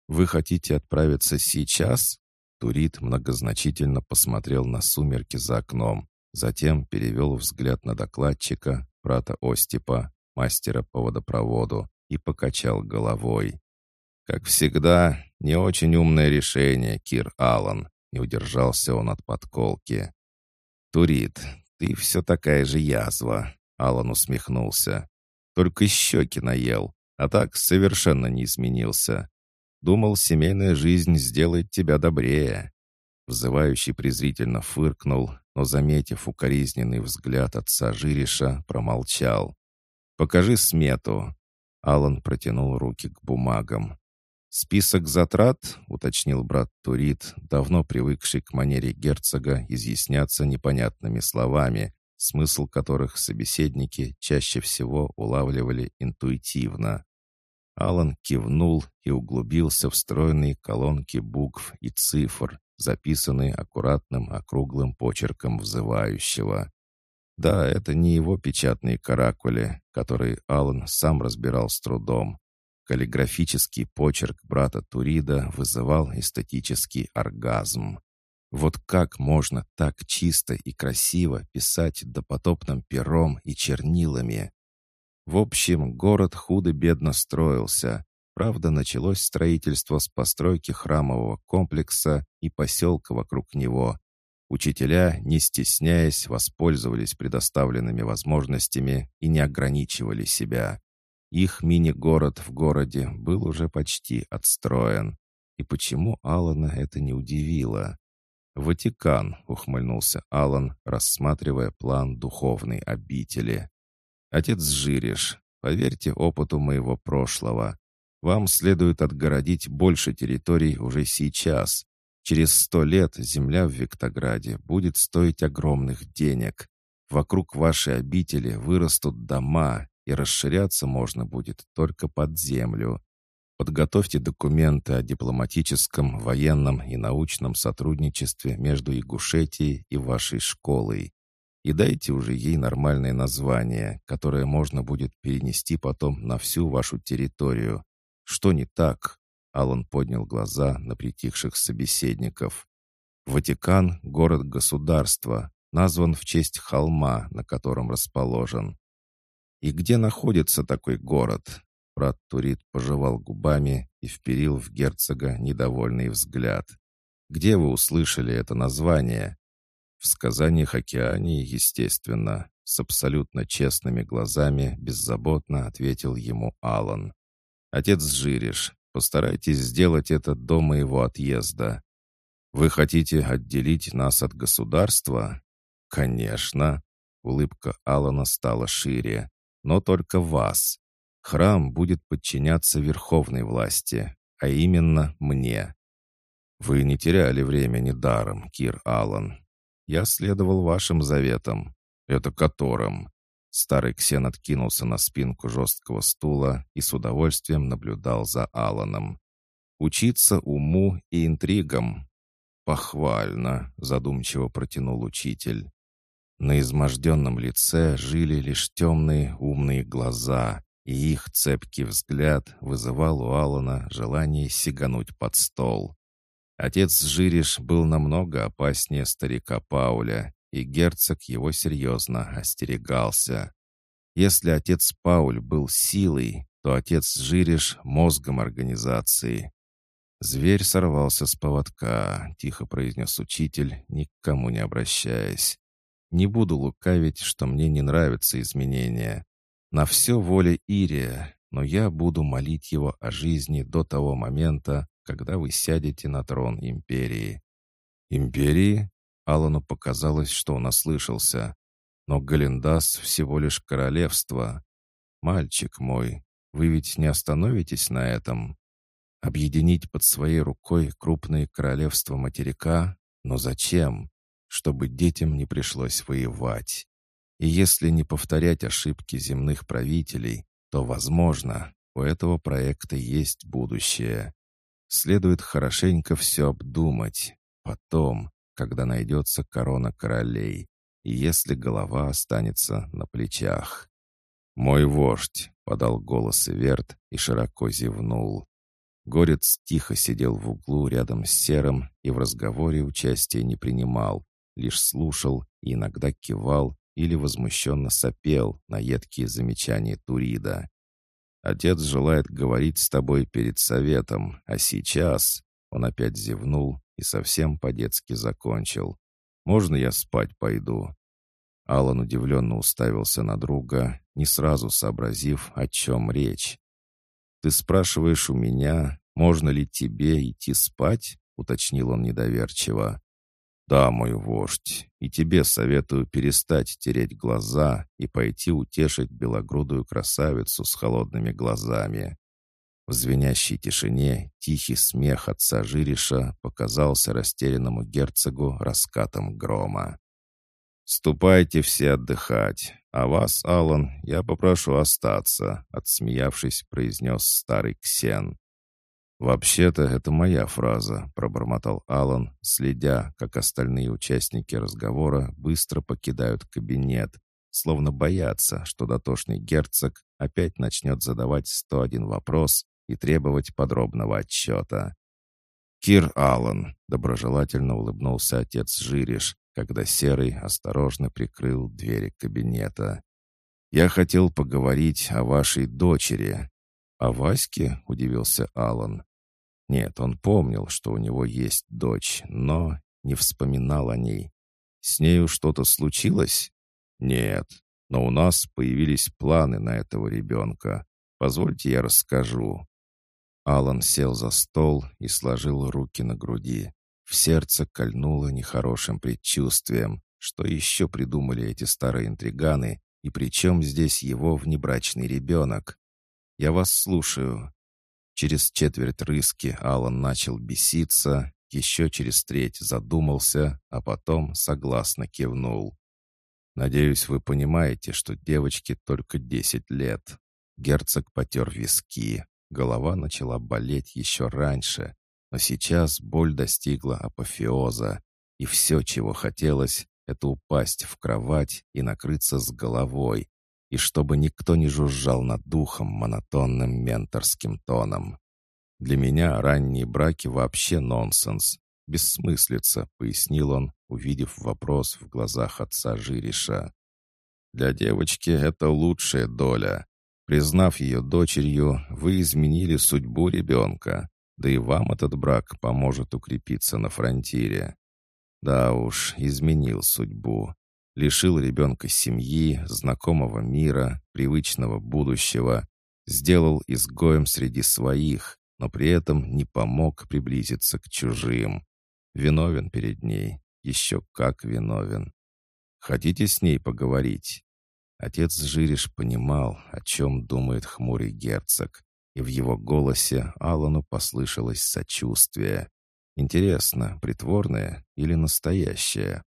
Speaker 1: Вы хотите отправиться сейчас?» Турит многозначительно посмотрел на сумерки за окном, затем перевел взгляд на докладчика, брата Остипа, мастера по водопроводу, и покачал головой. «Как всегда, не очень умное решение, Кир Аллан», — не удержался он от подколки. «Турит, ты все такая же язва», — Аллан усмехнулся. «Только щеки наел, а так совершенно не изменился. Думал, семейная жизнь сделает тебя добрее». Взывающий презрительно фыркнул, но, заметив укоризненный взгляд отца Жириша, промолчал. «Покажи смету». Алан протянул руки к бумагам. «Список затрат», — уточнил брат Турит, давно привыкший к манере герцога изъясняться непонятными словами, смысл которых собеседники чаще всего улавливали интуитивно. Алан кивнул и углубился в стройные колонки букв и цифр, записанные аккуратным округлым почерком взывающего. Да, это не его печатные каракули, которые Алан сам разбирал с трудом. Каллиграфический почерк брата Турида вызывал эстетический оргазм. Вот как можно так чисто и красиво писать допотопным пером и чернилами? В общем, город худо-бедно строился. Правда, началось строительство с постройки храмового комплекса и поселка вокруг него, Учителя, не стесняясь, воспользовались предоставленными возможностями и не ограничивали себя. Их мини-город в городе был уже почти отстроен. И почему Алана это не удивило? «Ватикан», — ухмыльнулся Алан, рассматривая план духовной обители. «Отец Жириш, поверьте опыту моего прошлого. Вам следует отгородить больше территорий уже сейчас, Через сто лет земля в Виктограде будет стоить огромных денег. Вокруг вашей обители вырастут дома, и расширяться можно будет только под землю. Подготовьте документы о дипломатическом, военном и научном сотрудничестве между Ингушетией и вашей школой. И дайте уже ей нормальное название, которое можно будет перенести потом на всю вашу территорию. Что не так? Алан поднял глаза на притихших собеседников. Ватикан — город-государство, назван в честь холма, на котором расположен. И где находится такой город? Брат Турит пожевал губами и вперил в герцога недовольный взгляд. «Где вы услышали это название?» «В сказаниях Океании, естественно», с абсолютно честными глазами беззаботно ответил ему Алан. «Отец Жириш, Постарайтесь сделать это до моего отъезда. Вы хотите отделить нас от государства? Конечно. Улыбка Алана стала шире. Но только вас. Храм будет подчиняться верховной власти, а именно мне. Вы не теряли времени даром, Кир Аллан. Я следовал вашим заветам. Это которым? Старый Ксен откинулся на спинку жесткого стула и с удовольствием наблюдал за Аланом. «Учиться уму и интригам». «Похвально», — задумчиво протянул учитель. На изможденном лице жили лишь темные умные глаза, и их цепкий взгляд вызывал у Алана желание сигануть под стол. Отец Жириш был намного опаснее старика Пауля, и герцог его серьезно остерегался. Если отец Пауль был силой, то отец Жириш — мозгом организации. «Зверь сорвался с поводка», — тихо произнес учитель, ни к кому не обращаясь. «Не буду лукавить, что мне не нравятся изменения. На все воля Ирия, но я буду молить его о жизни до того момента, когда вы сядете на трон империи». «Империи?» Алану показалось, что он ослышался. «Но Галендас всего лишь королевство. Мальчик мой, вы ведь не остановитесь на этом? Объединить под своей рукой крупные королевства материка? Но зачем? Чтобы детям не пришлось воевать. И если не повторять ошибки земных правителей, то, возможно, у этого проекта есть будущее. Следует хорошенько все обдумать. Потом, когда найдется корона королей, и если голова останется на плечах. «Мой вождь!» — подал голос Иверт и широко зевнул. Горец тихо сидел в углу рядом с Серым и в разговоре участия не принимал, лишь слушал и иногда кивал или возмущенно сопел на едкие замечания Турида. «Отец желает говорить с тобой перед советом, а сейчас...» Он опять зевнул и совсем по-детски закончил. «Можно я спать пойду?» Алан удивленно уставился на друга, не сразу сообразив, о чем речь. «Ты спрашиваешь у меня, можно ли тебе идти спать?» — уточнил он недоверчиво. «Да, мой вождь, и тебе советую перестать тереть глаза и пойти утешить белогрудую красавицу с холодными глазами. В звенящей тишине тихий смех отца Жириша показался растерянному герцогу раскатом грома. «Ступайте все отдыхать, а вас, Алан, я попрошу остаться», — отсмеявшись, произнес старый Ксен. «Вообще-то это моя фраза», — пробормотал Алан, следя, как остальные участники разговора быстро покидают кабинет, словно боятся, что дотошный герцог опять начнет задавать 101 вопрос и требовать подробного отчета. «Кир Аллан», — доброжелательно улыбнулся отец Жириш, когда Серый осторожно прикрыл двери кабинета. «Я хотел поговорить о вашей дочери». «О Ваське?» — удивился Аллан. Нет, он помнил, что у него есть дочь, но не вспоминал о ней. «С нею что-то случилось?» «Нет, но у нас появились планы на этого ребенка. Позвольте я расскажу. Алан сел за стол и сложил руки на груди. В сердце кольнуло нехорошим предчувствием, что еще придумали эти старые интриганы, и причем здесь его внебрачный ребенок. «Я вас слушаю». Через четверть рыски Алан начал беситься, еще через треть задумался, а потом согласно кивнул. «Надеюсь, вы понимаете, что девочке только десять лет». Герцог потер виски. Голова начала болеть еще раньше, но сейчас боль достигла апофеоза, и все, чего хотелось, это упасть в кровать и накрыться с головой, и чтобы никто не жужжал над духом монотонным менторским тоном. Для меня ранние браки вообще нонсенс. Бессмыслица, пояснил он, увидев вопрос в глазах отца Жириша. Для девочки это лучшая доля. Признав ее дочерью, вы изменили судьбу ребенка, да и вам этот брак поможет укрепиться на фронтире. Да уж, изменил судьбу. Лишил ребенка семьи, знакомого мира, привычного будущего. Сделал изгоем среди своих, но при этом не помог приблизиться к чужим. Виновен перед ней, еще как виновен. Хотите с ней поговорить?» Отец Жириш понимал, о чем думает хмурый герцог, и в его голосе Алану послышалось сочувствие. Интересно, притворное или настоящее?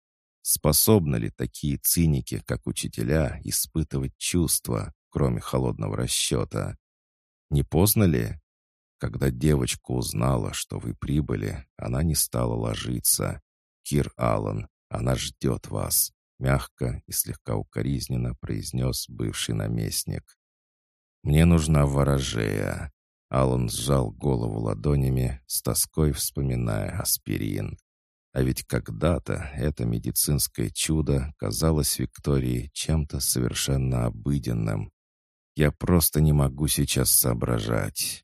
Speaker 1: Способны ли такие циники, как учителя, испытывать чувства, кроме холодного расчета? Не поздно ли? Когда девочка узнала, что вы прибыли, она не стала ложиться. Кир Аллан, она ждет вас», — мягко и слегка укоризненно произнес бывший наместник. «Мне нужна ворожея». Аллан сжал голову ладонями, с тоской вспоминая аспирин. А ведь когда-то это медицинское чудо казалось Виктории чем-то совершенно обыденным. Я просто не могу сейчас соображать.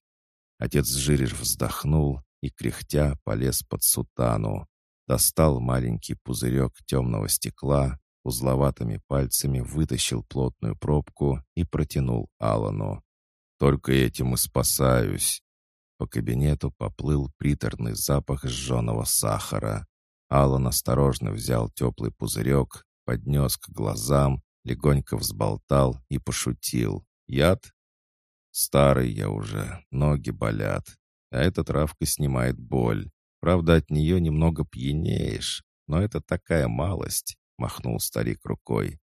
Speaker 1: Отец Жириш вздохнул и, кряхтя, полез под сутану. Достал маленький пузырек темного стекла, узловатыми пальцами вытащил плотную пробку и протянул Алану. «Только этим и спасаюсь». По кабинету поплыл приторный запах сжженного сахара. Алан осторожно взял теплый пузырек, поднес к глазам, легонько взболтал и пошутил. «Яд? Старый я уже, ноги болят. А эта травка снимает боль. Правда, от нее немного пьянеешь, но это такая малость», — махнул старик рукой.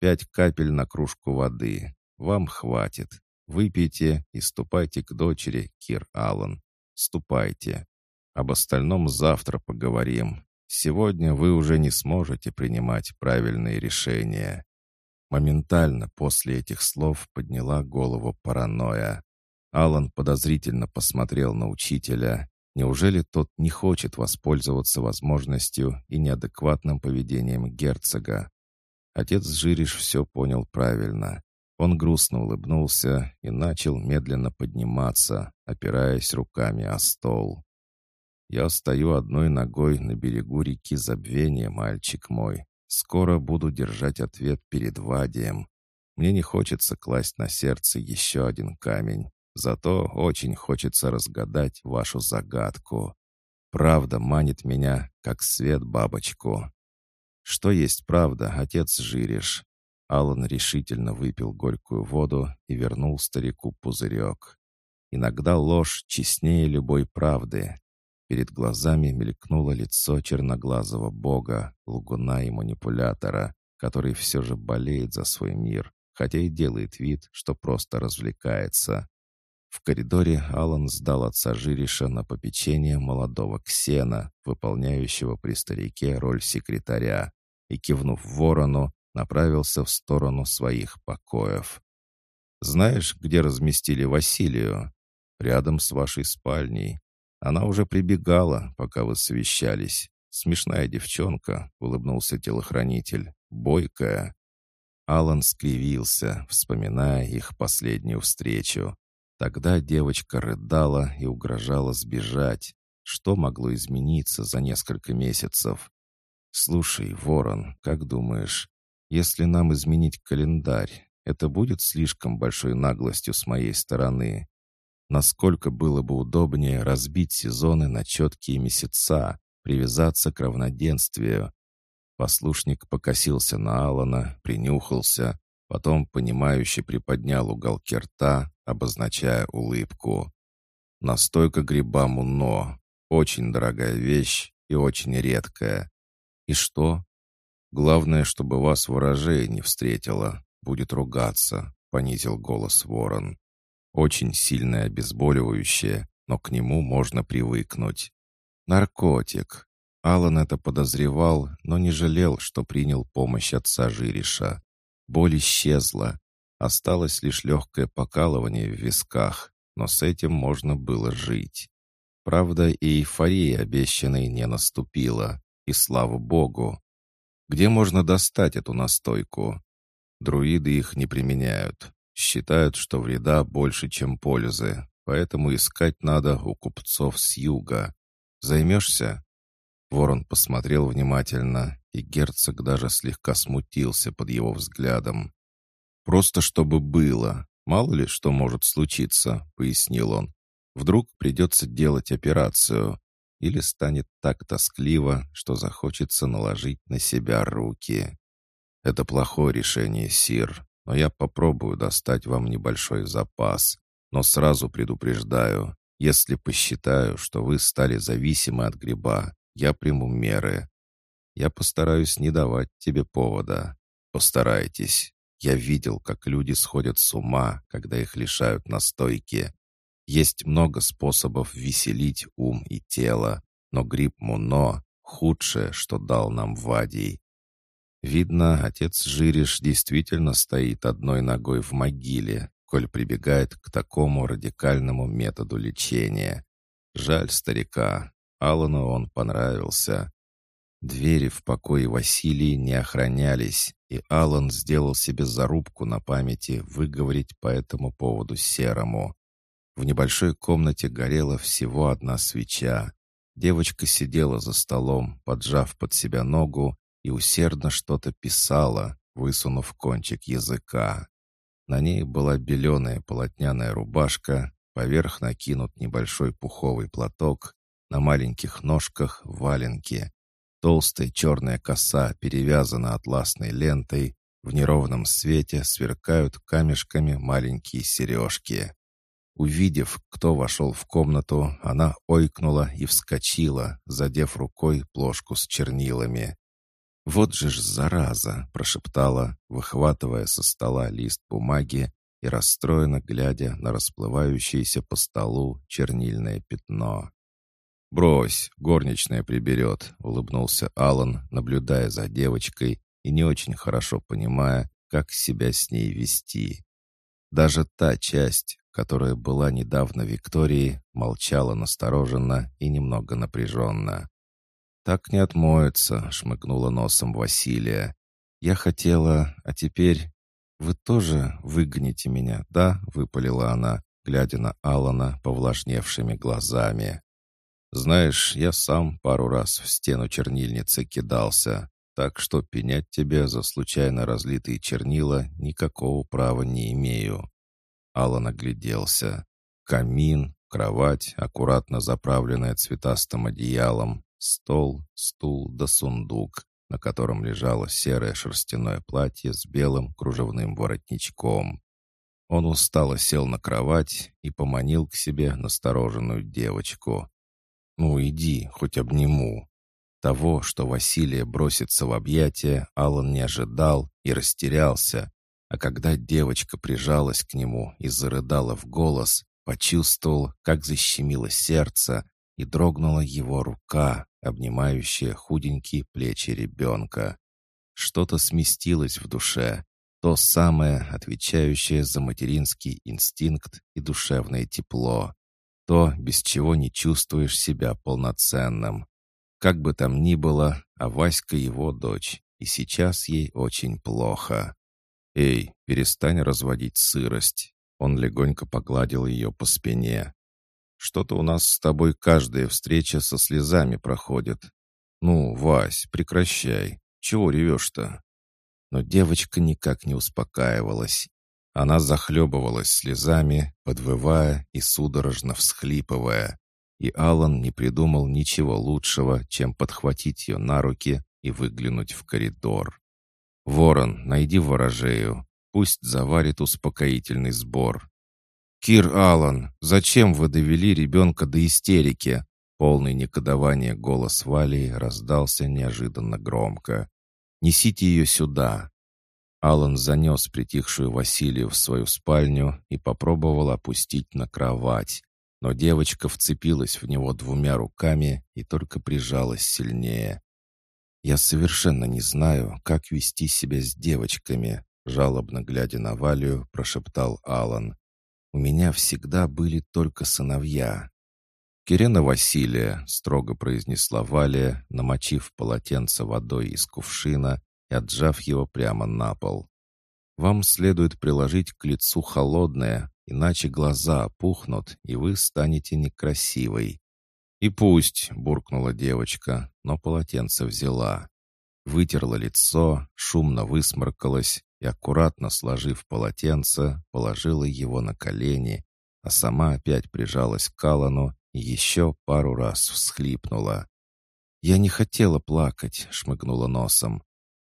Speaker 1: «Пять капель на кружку воды. Вам хватит. Выпейте и ступайте к дочери, Кир Аллан. Ступайте. Об остальном завтра поговорим. Сегодня вы уже не сможете принимать правильные решения». Моментально после этих слов подняла голову паранойя. Алан подозрительно посмотрел на учителя. Неужели тот не хочет воспользоваться возможностью и неадекватным поведением герцога? Отец Жириш все понял правильно. Он грустно улыбнулся и начал медленно подниматься, опираясь руками о стол. «Я стою одной ногой на берегу реки Забвения, мальчик мой. Скоро буду держать ответ перед Вадием. Мне не хочется класть на сердце еще один камень. Зато очень хочется разгадать вашу загадку. Правда манит меня, как свет бабочку. Что есть правда, отец Жириш? Алан решительно выпил горькую воду и вернул старику пузырек. Иногда ложь честнее любой правды. Перед глазами мелькнуло лицо черноглазого бога, лгуна и манипулятора, который все же болеет за свой мир, хотя и делает вид, что просто развлекается. В коридоре Алан сдал отца Жириша на попечение молодого Ксена, выполняющего при старике роль секретаря, и, кивнув ворону, направился в сторону своих покоев. «Знаешь, где разместили Василию? Рядом с вашей спальней. Она уже прибегала, пока вы совещались. Смешная девчонка, улыбнулся телохранитель. Бойкая. Алан скривился, вспоминая их последнюю встречу. Тогда девочка рыдала и угрожала сбежать. Что могло измениться за несколько месяцев? «Слушай, Ворон, как думаешь, если нам изменить календарь, это будет слишком большой наглостью с моей стороны? Насколько было бы удобнее разбить сезоны на четкие месяца, привязаться к равноденствию. Послушник покосился на Алана, принюхался, потом, понимающе приподнял уголки рта, обозначая улыбку. Настойка гриба Муно. Очень дорогая вещь и очень редкая. И что? Главное, чтобы вас ворожея не встретила. Будет ругаться, понизил голос ворон. Очень сильное обезболивающее, но к нему можно привыкнуть. Наркотик. Алан это подозревал, но не жалел, что принял помощь отца Жириша. Боль исчезла. Осталось лишь легкое покалывание в висках, но с этим можно было жить. Правда, и эйфория обещанной не наступила, и слава богу. Где можно достать эту настойку? Друиды их не применяют. Считают, что вреда больше, чем пользы, поэтому искать надо у купцов с юга. Займешься?» Ворон посмотрел внимательно, и герцог даже слегка смутился под его взглядом. «Просто чтобы было. Мало ли что может случиться», — пояснил он. «Вдруг придется делать операцию, или станет так тоскливо, что захочется наложить на себя руки». «Это плохое решение, Сир, но я попробую достать вам небольшой запас. Но сразу предупреждаю, если посчитаю, что вы стали зависимы от гриба, я приму меры. Я постараюсь не давать тебе повода. Постарайтесь. Я видел, как люди сходят с ума, когда их лишают настойки. Есть много способов веселить ум и тело, но гриб Муно — худшее, что дал нам Вадий. Видно, отец Жириш действительно стоит одной ногой в могиле, коль прибегает к такому радикальному методу лечения. Жаль старика. Аллану он понравился. Двери в покое Василии не охранялись, и Аллан сделал себе зарубку на памяти выговорить по этому поводу Серому. В небольшой комнате горела всего одна свеча. Девочка сидела за столом, поджав под себя ногу, и усердно что-то писала, высунув кончик языка. На ней была беленая полотняная рубашка, поверх накинут небольшой пуховый платок, на маленьких ножках валенки. Толстая черная коса перевязана атласной лентой, в неровном свете сверкают камешками маленькие сережки. Увидев, кто вошел в комнату, она ойкнула и вскочила, задев рукой плошку с чернилами. «Вот же ж зараза!» — прошептала, выхватывая со стола лист бумаги и расстроенно глядя на расплывающееся по столу чернильное пятно. «Брось, горничная приберет», — улыбнулся Алан, наблюдая за девочкой и не очень хорошо понимая, как себя с ней вести. Даже та часть, которая была недавно Викторией, молчала настороженно и немного напряженно. «Так не отмоется», — шмыгнула носом Василия. «Я хотела, а теперь...» «Вы тоже выгоните меня, да?» — выпалила она, глядя на Алана повлажневшими глазами. «Знаешь, я сам пару раз в стену чернильницы кидался, так что пенять тебе за случайно разлитые чернила никакого права не имею». Алан огляделся. Камин, кровать, аккуратно заправленная цветастым одеялом, Стол, стул да сундук, на котором лежало серое шерстяное платье с белым кружевным воротничком. Он устало сел на кровать и поманил к себе настороженную девочку. «Ну, иди, хоть обниму». Того, что Василия бросится в объятия, Алан не ожидал и растерялся, а когда девочка прижалась к нему и зарыдала в голос, почувствовал, как защемило сердце и дрогнула его рука, обнимающая худенькие плечи ребенка. Что-то сместилось в душе, то самое, отвечающее за материнский инстинкт и душевное тепло, то, без чего не чувствуешь себя полноценным. Как бы там ни было, а Васька его дочь, и сейчас ей очень плохо. «Эй, перестань разводить сырость!» Он легонько погладил ее по спине. Что-то у нас с тобой каждая встреча со слезами проходит. Ну, Вась, прекращай. Чего ревешь-то?» Но девочка никак не успокаивалась. Она захлебывалась слезами, подвывая и судорожно всхлипывая. И Алан не придумал ничего лучшего, чем подхватить ее на руки и выглянуть в коридор. «Ворон, найди ворожею. Пусть заварит успокоительный сбор. «Кир Аллан, зачем вы довели ребенка до истерики?» Полный негодования голос Вали раздался неожиданно громко. «Несите ее сюда!» Алан занес притихшую Василию в свою спальню и попробовал опустить на кровать, но девочка вцепилась в него двумя руками и только прижалась сильнее. «Я совершенно не знаю, как вести себя с девочками», жалобно глядя на Валию, прошептал Алан. «У меня всегда были только сыновья». «Кирена Василия», — строго произнесла Валия, намочив полотенце водой из кувшина и отжав его прямо на пол. «Вам следует приложить к лицу холодное, иначе глаза опухнут, и вы станете некрасивой». «И пусть», — буркнула девочка, но полотенце взяла. Вытерла лицо, шумно высморкалась и, аккуратно сложив полотенце, положила его на колени, а сама опять прижалась к Аллану и еще пару раз всхлипнула. «Я не хотела плакать», — шмыгнула носом.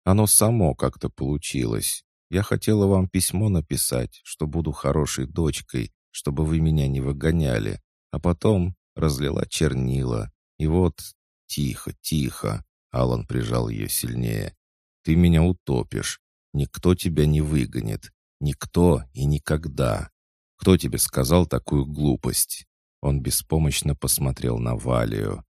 Speaker 1: «Оно само как-то получилось. Я хотела вам письмо написать, что буду хорошей дочкой, чтобы вы меня не выгоняли, а потом разлила чернила. И вот... Тихо, тихо!» Алан прижал ее сильнее. «Ты меня утопишь. Никто тебя не выгонит. Никто и никогда. Кто тебе сказал такую глупость?» Он беспомощно посмотрел на Валию.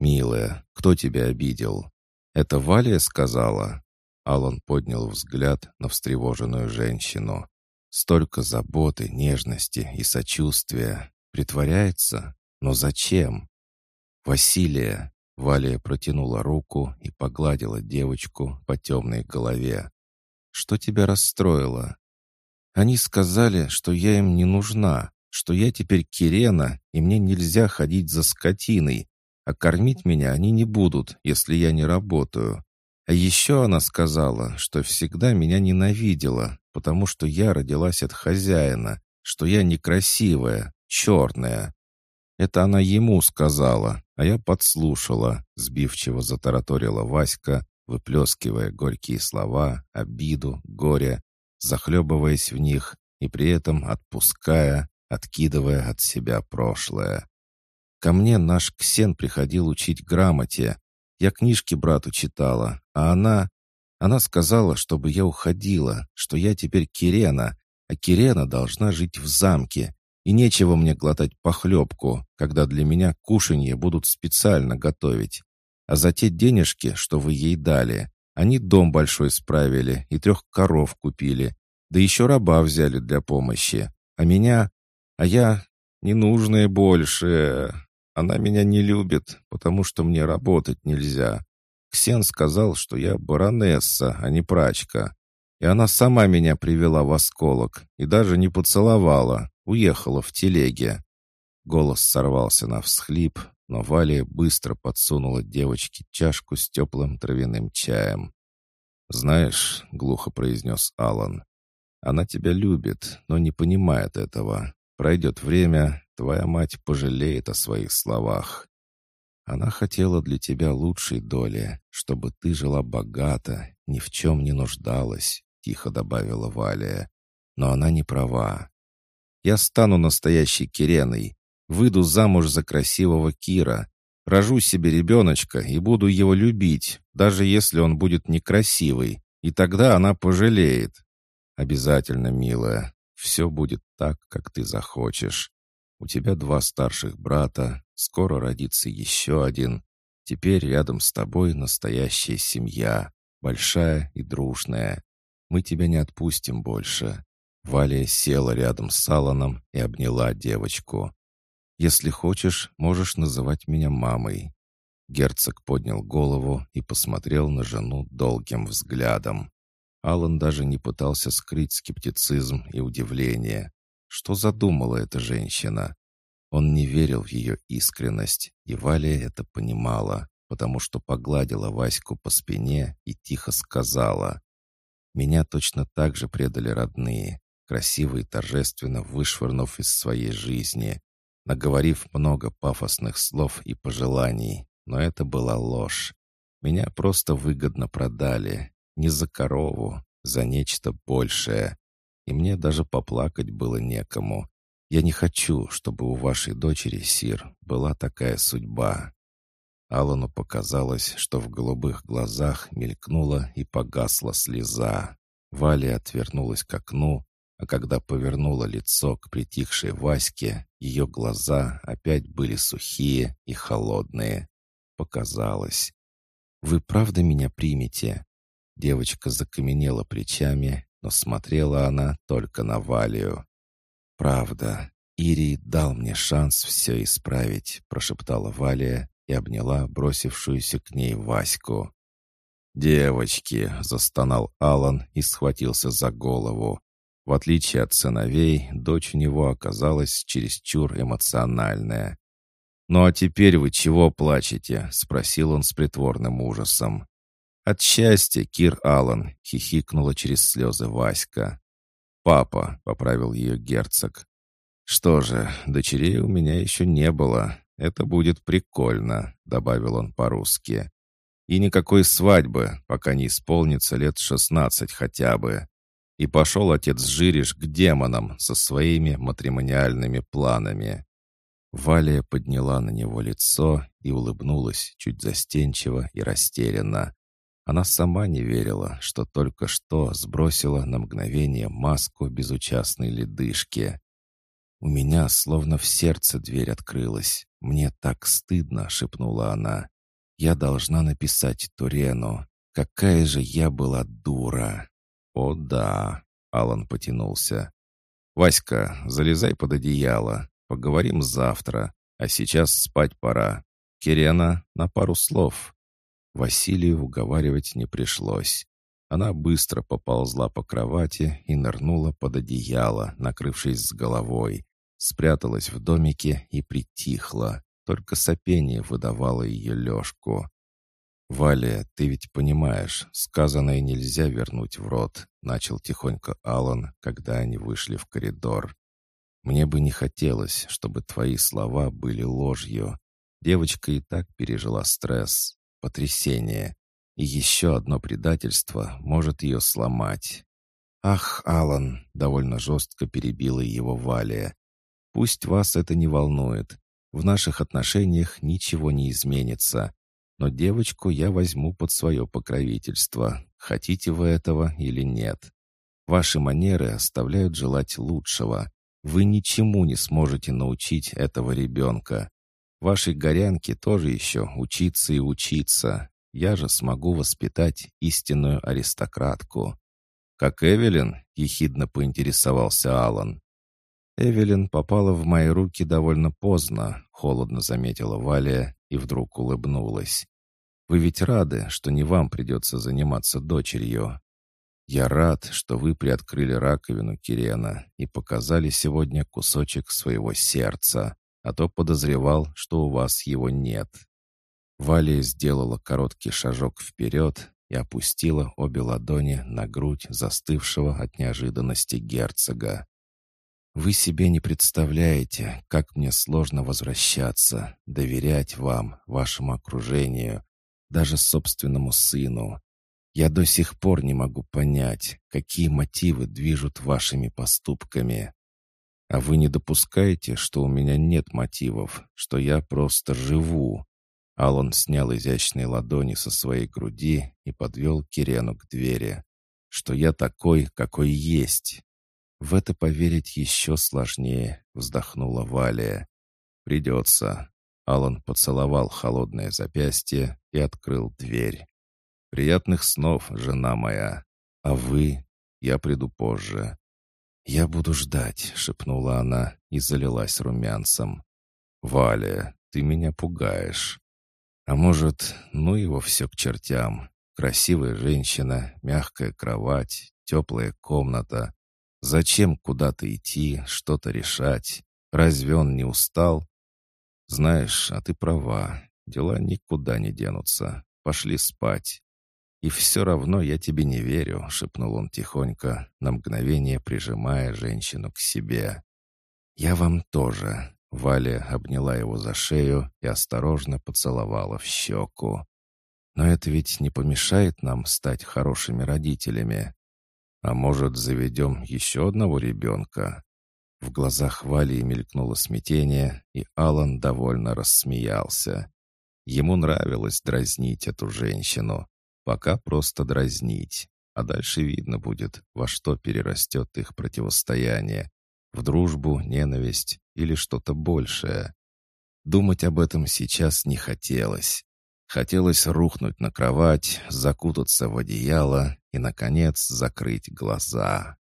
Speaker 1: «Милая, кто тебя обидел?» «Это Валия сказала?» Алан поднял взгляд на встревоженную женщину. «Столько заботы, нежности и сочувствия. Притворяется? Но зачем?» «Василия!» Валия протянула руку и погладила девочку по темной голове. «Что тебя расстроило?» «Они сказали, что я им не нужна, что я теперь Кирена, и мне нельзя ходить за скотиной, а кормить меня они не будут, если я не работаю. А еще она сказала, что всегда меня ненавидела, потому что я родилась от хозяина, что я некрасивая, черная. Это она ему сказала, а я подслушала, сбивчиво затараторила Васька, выплескивая горькие слова, обиду, горе, захлебываясь в них и при этом отпуская, откидывая от себя прошлое. Ко мне наш Ксен приходил учить грамоте. Я книжки брату читала, а она... Она сказала, чтобы я уходила, что я теперь Кирена, а Кирена должна жить в замке, и нечего мне глотать похлебку, когда для меня кушанье будут специально готовить. А за те денежки, что вы ей дали, они дом большой справили и трех коров купили, да еще раба взяли для помощи. А меня... А я... Ненужное больше. Она меня не любит, потому что мне работать нельзя. Ксен сказал, что я баронесса, а не прачка. И она сама меня привела в осколок и даже не поцеловала, уехала в телеге. Голос сорвался на всхлип, но Валя быстро подсунула девочке чашку с теплым травяным чаем. «Знаешь», — глухо произнес Алан, — «она тебя любит, но не понимает этого. Пройдет время, твоя мать пожалеет о своих словах. Она хотела для тебя лучшей доли, чтобы ты жила богато, ни в чем не нуждалась», — тихо добавила Валя. «Но она не права. Я стану настоящей Киреной, выйду замуж за красивого Кира, рожу себе ребеночка и буду его любить, даже если он будет некрасивый, и тогда она пожалеет. Обязательно, милая, все будет так, как ты захочешь. У тебя два старших брата, скоро родится еще один. Теперь рядом с тобой настоящая семья, большая и дружная. Мы тебя не отпустим больше». Валя села рядом с Аланом и обняла девочку. «Если хочешь, можешь называть меня мамой». Герцог поднял голову и посмотрел на жену долгим взглядом. Алан даже не пытался скрыть скептицизм и удивление. Что задумала эта женщина? Он не верил в ее искренность, и Валя это понимала, потому что погладила Ваську по спине и тихо сказала. «Меня точно так же предали родные, красиво и торжественно вышвырнув из своей жизни, наговорив много пафосных слов и пожеланий, но это была ложь. Меня просто выгодно продали, не за корову, за нечто большее. И мне даже поплакать было некому.
Speaker 2: Я не хочу, чтобы у вашей дочери, Сир, была такая судьба». Алану показалось, что в голубых глазах мелькнула и погасла слеза. Валя отвернулась к окну, а когда повернула лицо к притихшей Ваське, ее глаза опять были сухие и холодные. Показалось. «Вы правда меня примете?» Девочка закаменела плечами, но смотрела она только на Валию. «Правда, Ирий дал мне шанс все исправить», — прошептала Валия и обняла бросившуюся к ней Ваську. «Девочки!» — застонал Алан и схватился за голову. В отличие от сыновей, дочь у него оказалась чересчур эмоциональная. «Ну а теперь вы чего плачете?» — спросил он с притворным ужасом. «От счастья, Кир Аллан!» — хихикнула через слезы Васька. «Папа!» — поправил ее герцог. «Что же, дочерей у меня еще не было. Это будет прикольно», — добавил он по-русски. «И никакой свадьбы, пока не исполнится лет шестнадцать хотя бы». И пошел отец Жириш к демонам со своими матримониальными планами. Валия подняла на него лицо и улыбнулась чуть застенчиво и растерянно. Она сама не верила, что только что сбросила на мгновение маску безучастной ледышки. «У меня словно в сердце дверь открылась. Мне так стыдно», — шепнула она. «Я должна написать Турену. Какая же я была дура!» «О да!» — Алан потянулся. «Васька, залезай под одеяло. Поговорим завтра. А сейчас спать пора. Кирена, на пару слов». Василию уговаривать не пришлось. Она быстро поползла по кровати и нырнула под одеяло, накрывшись с головой. Спряталась в домике и притихла. Только сопение выдавало ее лёжку. «Валя, ты ведь понимаешь, сказанное нельзя вернуть в рот», — начал тихонько Алан, когда они вышли в коридор. «Мне бы не хотелось, чтобы твои слова были ложью. Девочка и так пережила стресс, потрясение, и еще одно предательство может ее сломать». «Ах, Алан!» — довольно жестко перебила его Валя. «Пусть вас это не волнует. В наших отношениях ничего не изменится. Но девочку я возьму под свое покровительство, хотите вы этого или нет. Ваши манеры оставляют желать лучшего. Вы ничему не сможете научить этого ребенка. Вашей горянке тоже еще учиться и учиться. Я же смогу воспитать истинную аристократку. «Как Эвелин?» — ехидно поинтересовался Алан. «Эвелин попала в мои руки довольно поздно», — холодно заметила Валя и вдруг улыбнулась. «Вы ведь рады, что не вам придется заниматься дочерью. Я рад, что вы приоткрыли раковину Кирена и показали сегодня кусочек своего сердца, а то подозревал, что у вас его нет». Валя сделала короткий шажок вперед и опустила обе ладони на грудь застывшего от неожиданности герцога. Вы себе не представляете, как мне сложно возвращаться, доверять вам, вашему окружению, даже собственному сыну. Я до сих пор не могу понять, какие мотивы движут вашими поступками. А вы не допускаете, что у меня нет мотивов, что я просто живу?» Алан снял изящные ладони со своей груди и подвел Кирену к двери. «Что я такой, какой есть, «В это поверить еще сложнее», — вздохнула Валия. «Придется». Алан поцеловал холодное запястье и открыл дверь. «Приятных снов, жена моя. А вы? Я приду позже». «Я буду ждать», — шепнула она и залилась румянцем. «Валя, ты меня пугаешь». «А может, ну его все к чертям. Красивая женщина, мягкая кровать, теплая комната. Зачем куда-то идти, что-то решать? Разве он не устал? Знаешь, а ты права. Дела никуда не денутся. Пошли спать. И все равно я тебе не верю, шепнул он тихонько, на мгновение прижимая женщину к себе. Я вам тоже. Валя обняла его за шею и осторожно поцеловала в щеку. Но это ведь не помешает нам стать хорошими родителями. А может, заведем еще одного ребенка?
Speaker 1: В глазах Валии мелькнуло смятение, и Алан довольно рассмеялся. Ему нравилось дразнить эту женщину. Пока просто дразнить. А дальше видно будет, во что перерастет их противостояние. В дружбу, ненависть или что-то большее. Думать об этом сейчас не хотелось. Хотелось рухнуть на кровать, закутаться в одеяло и, наконец, закрыть глаза.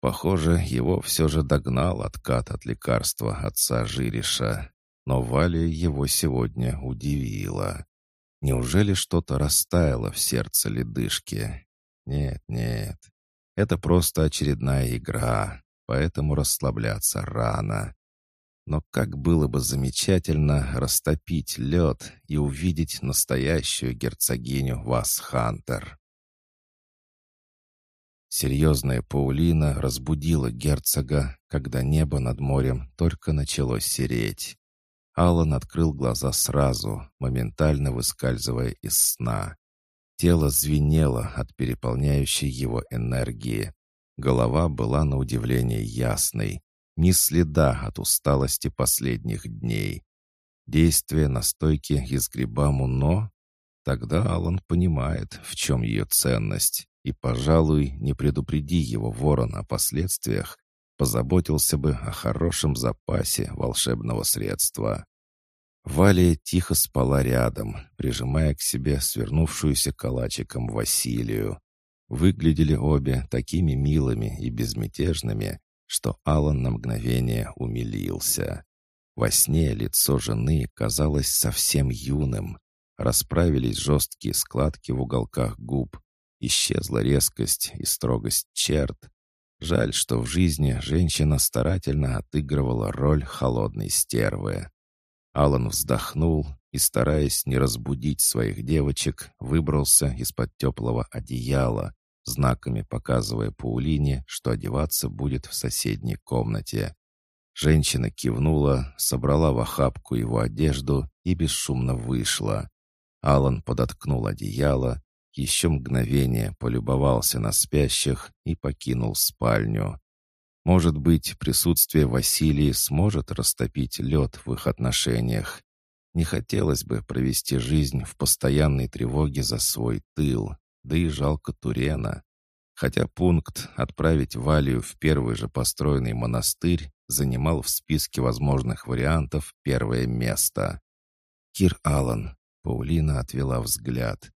Speaker 1: Похоже, его все же догнал откат от лекарства отца Жириша. Но Валя его сегодня удивила. Неужели что-то растаяло в сердце ледышки? Нет, нет. Это просто очередная игра, поэтому расслабляться рано. Но как было бы замечательно растопить лед и увидеть настоящую герцогиню Васхантер. Серьезная Паулина разбудила герцога, когда небо над морем только начало сереть. Аллан открыл глаза сразу, моментально выскальзывая из сна. Тело звенело от переполняющей его энергии. Голова была на удивление ясной, ни следа от усталости последних дней. Действие настойки из гриба Муно? Тогда Алан понимает, в чем ее ценность, и, пожалуй, не предупреди его ворон о последствиях, позаботился бы о хорошем запасе волшебного средства. Валия тихо спала рядом, прижимая к себе свернувшуюся калачиком Василию. Выглядели обе такими милыми и безмятежными, что Алан на мгновение умилился. Во сне лицо жены казалось совсем юным. Расправились жесткие складки в уголках губ. Исчезла резкость и строгость черт. Жаль, что в жизни женщина старательно отыгрывала роль холодной стервы. Алан вздохнул и, стараясь не разбудить своих девочек, выбрался из-под теплого одеяла, знаками показывая Паулине, что одеваться будет в соседней комнате. Женщина кивнула, собрала в охапку его одежду и бесшумно вышла. Алан подоткнул одеяло, еще мгновение полюбовался на спящих и покинул спальню. Может быть, присутствие Василии сможет растопить лед в их отношениях. Не хотелось бы провести жизнь в постоянной тревоге за свой тыл, да и жалко Турена. Хотя пункт «отправить Валию в первый же построенный монастырь» занимал в списке возможных вариантов первое место. «Кир Аллан», — Паулина отвела взгляд,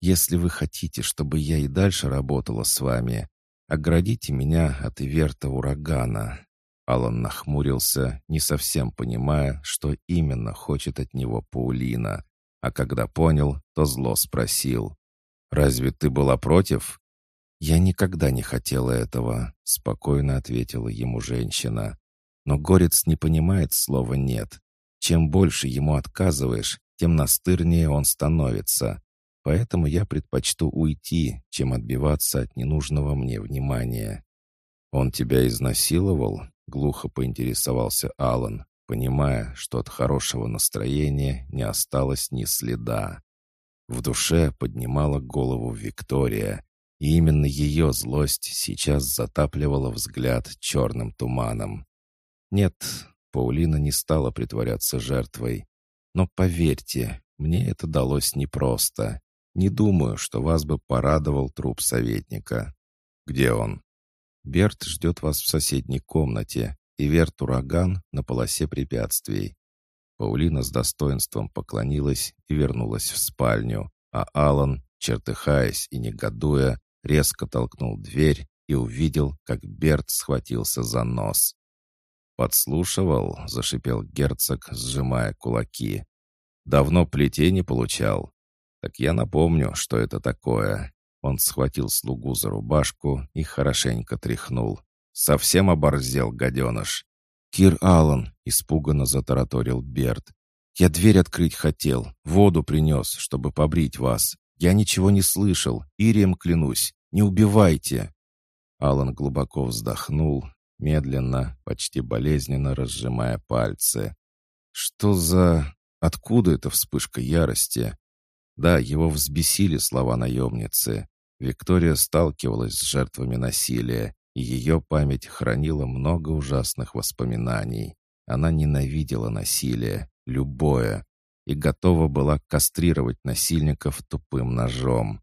Speaker 1: «если вы хотите, чтобы я и дальше работала с вами, оградите меня от Иверта урагана». Алан нахмурился, не совсем понимая, что именно хочет от него Паулина, а когда понял, то зло спросил. «Разве ты была против?» «Я никогда не хотела этого», — спокойно ответила ему женщина. Но горец не понимает слова «нет». Чем больше ему отказываешь, тем настырнее он становится. Поэтому я предпочту уйти, чем отбиваться от ненужного мне внимания. «Он тебя изнасиловал?» — глухо поинтересовался Алан, понимая, что от хорошего настроения не осталось ни следа. В душе поднимала голову Виктория, и именно ее злость сейчас затапливала взгляд черным туманом. Нет, Паулина не стала притворяться жертвой. Но поверьте, мне это далось непросто. Не думаю, что вас бы порадовал труп советника. Где он? Берт ждет вас в соседней комнате, и Верт Ураган на полосе препятствий. Паулина с достоинством поклонилась и вернулась в спальню, а Алан, чертыхаясь и негодуя, резко толкнул дверь и увидел, как Берт схватился за нос. «Подслушивал?» — зашипел герцог, сжимая кулаки. «Давно плетей не получал. Так я напомню, что это такое». Он схватил слугу за рубашку и хорошенько тряхнул. «Совсем оборзел, гаденыш. «Кир Аллан!» — испуганно затараторил Берт. «Я дверь открыть хотел, воду принес, чтобы побрить вас. Я ничего не слышал, Ирием клянусь. Не убивайте!» Алан глубоко вздохнул, медленно, почти болезненно разжимая пальцы. «Что за... Откуда эта вспышка ярости?» Да, его взбесили слова наемницы. Виктория сталкивалась с жертвами насилия, и ее память хранила много ужасных воспоминаний. Она ненавидела насилие, любое, и готова была кастрировать насильников тупым ножом.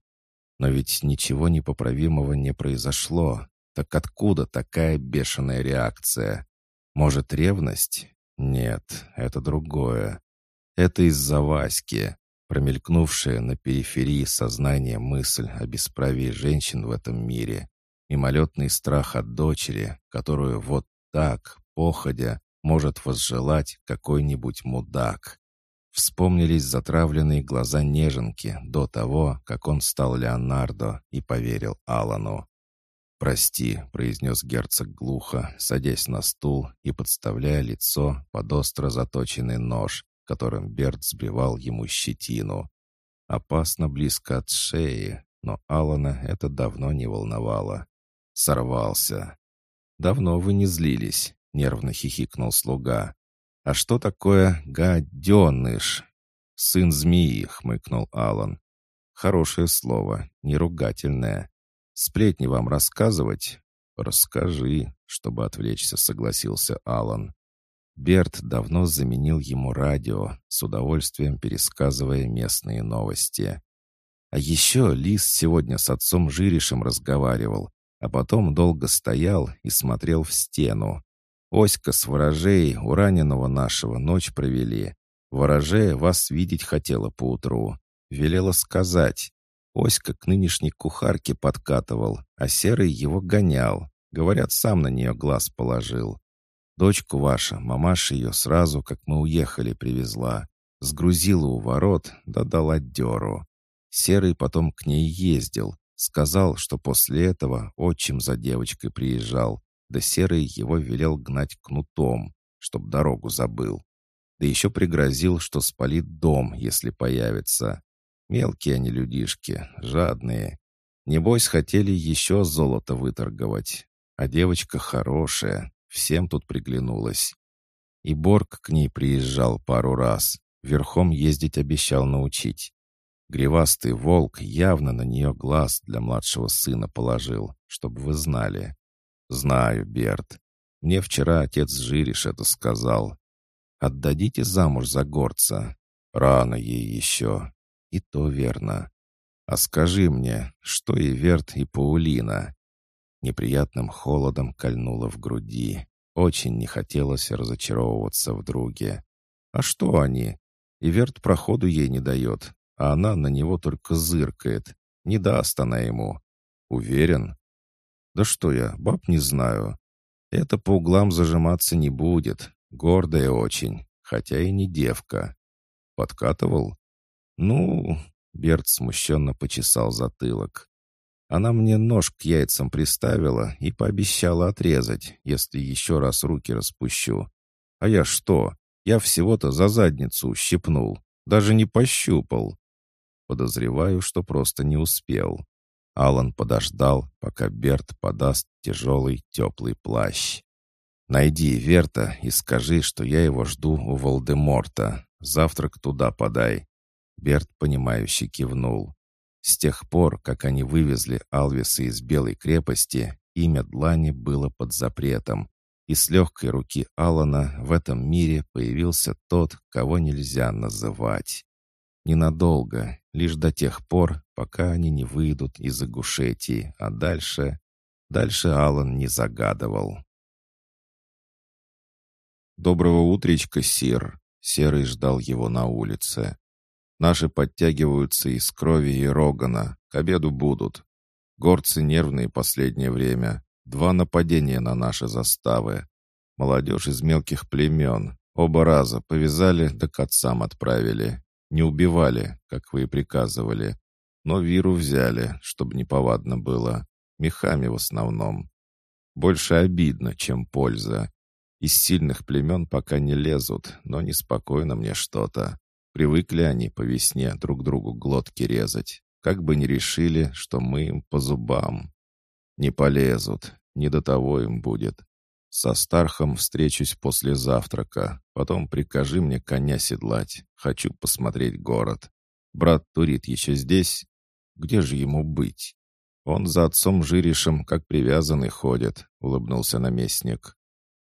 Speaker 1: Но ведь ничего непоправимого не произошло. Так откуда такая бешеная реакция? Может, ревность? Нет, это другое. Это из-за Васьки, промелькнувшая на периферии сознания мысль о бесправии женщин в этом мире. Мимолетный страх от дочери, которую вот так, походя, может возжелать какой-нибудь мудак. Вспомнились затравленные глаза неженки до того, как он стал Леонардо и поверил Алану. «Прости», — произнес герцог глухо, садясь на стул и подставляя лицо под остро заточенный нож, которым Берт сбивал ему щетину. Опасно близко от шеи, но Алана это давно не волновало. Сорвался. «Давно вы не злились», — нервно хихикнул слуга. «А что такое гаденыш?» «Сын змеи», — хмыкнул Алан. «Хорошее слово, неругательное. Сплетни вам рассказывать?» «Расскажи», — чтобы отвлечься, согласился Алан. Берт давно заменил ему радио, с удовольствием пересказывая местные новости. А еще Лис сегодня с отцом Жиришем разговаривал, а потом долго стоял и смотрел в стену. Оська с ворожей у раненого нашего ночь провели. Ворожея вас видеть хотела поутру. Велела сказать. Оська к нынешней кухарке подкатывал, а Серый его гонял. Говорят, сам на нее глаз положил. Дочку ваша, мамаша ее сразу, как мы уехали, привезла. Сгрузила у ворот, да дала деру. Серый потом к ней ездил, Сказал, что после этого отчим за девочкой приезжал, да Серый его велел гнать кнутом, чтоб дорогу забыл. Да еще пригрозил, что спалит дом, если появится. Мелкие они людишки, жадные. Небось, хотели еще золото выторговать. А девочка хорошая, всем тут приглянулась. И Борг к ней приезжал пару раз. Верхом ездить обещал научить. Гривастый волк явно на нее глаз для младшего сына положил, чтобы вы знали. Знаю, Берт. Мне вчера отец Жириш это сказал. Отдадите замуж за горца. Рано ей еще. И то верно. А скажи мне, что и Верт, и Паулина? Неприятным холодом кольнуло в груди. Очень не хотелось разочаровываться в друге. А что они? И Верт проходу ей не дает, а она на него только зыркает. Не даст она ему. Уверен? Да что я, баб не знаю. Это по углам зажиматься не будет. Гордая очень, хотя и не девка. Подкатывал? Ну, Берт смущенно почесал затылок. Она мне нож к яйцам приставила и пообещала отрезать, если еще раз руки распущу. А я что? Я всего-то за задницу щипнул, даже не пощупал. Подозреваю, что просто не успел. Алан подождал, пока Берт подаст тяжелый теплый плащ. «Найди Верта и скажи, что я его жду у Волдеморта. Завтрак туда подай». Берт, понимающе кивнул. С тех пор, как они вывезли Алвиса из Белой крепости, имя Длани было под запретом, и с легкой руки Алана в этом мире появился тот, кого нельзя называть. Ненадолго, лишь до тех пор, пока они не выйдут из Агушетии, а дальше... Дальше Алан не загадывал. «Доброго утречка, Сир!» Серый ждал его на улице. «Наши подтягиваются из крови и рогана. К обеду будут. Горцы нервные последнее время. Два нападения на наши заставы. Молодежь из мелких племен. Оба раза повязали, да к отцам отправили. Не убивали, как вы и приказывали, но виру взяли, чтобы неповадно было. Мехами в основном. Больше обидно, чем польза. Из сильных племен пока не лезут, но неспокойно мне что-то. Привыкли они по весне друг другу глотки резать, как бы ни решили, что мы им по зубам. Не полезут, не до того им будет. Со Стархом встречусь после завтрака. Потом прикажи мне коня седлать. Хочу посмотреть город. Брат Турит еще здесь? Где же ему быть? Он за отцом Жиришем как привязанный ходит», — улыбнулся наместник.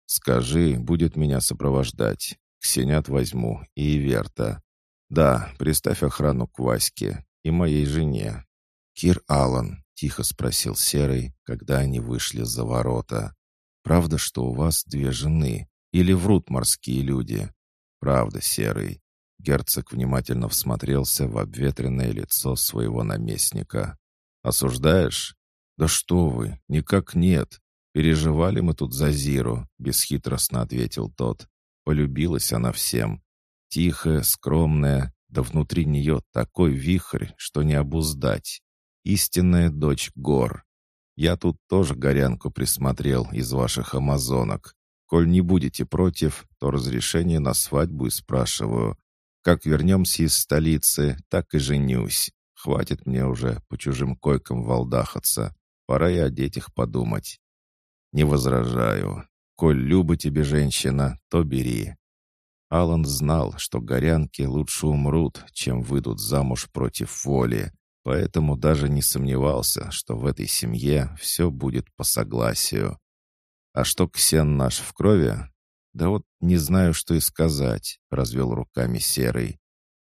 Speaker 1: «Скажи, будет меня сопровождать. Ксенят возьму и Верта. Да, приставь охрану к Ваське и моей жене». «Кир Аллан», — тихо спросил Серый, когда они вышли за ворота. «Правда, что у вас две жены? Или врут морские люди?» «Правда, Серый». Герцог внимательно всмотрелся в обветренное лицо своего наместника. «Осуждаешь?» «Да что вы, никак нет. Переживали мы тут за Зиру», — бесхитростно ответил тот. Полюбилась она всем. Тихая, скромная, да внутри нее такой вихрь, что не обуздать. Истинная дочь гор. Я тут тоже горянку присмотрел из ваших амазонок. Коль не будете против, то разрешение на свадьбу и спрашиваю. Как вернемся из столицы, так и женюсь. Хватит мне уже по чужим койкам волдахаться. Пора и о детях подумать. Не возражаю. Коль люба тебе женщина, то бери. Алан знал, что горянки лучше умрут, чем выйдут замуж против воли, поэтому даже не сомневался, что в этой семье все будет по согласию. А что Ксен наш в крови? Да вот не знаю, что и сказать, развел руками Серый.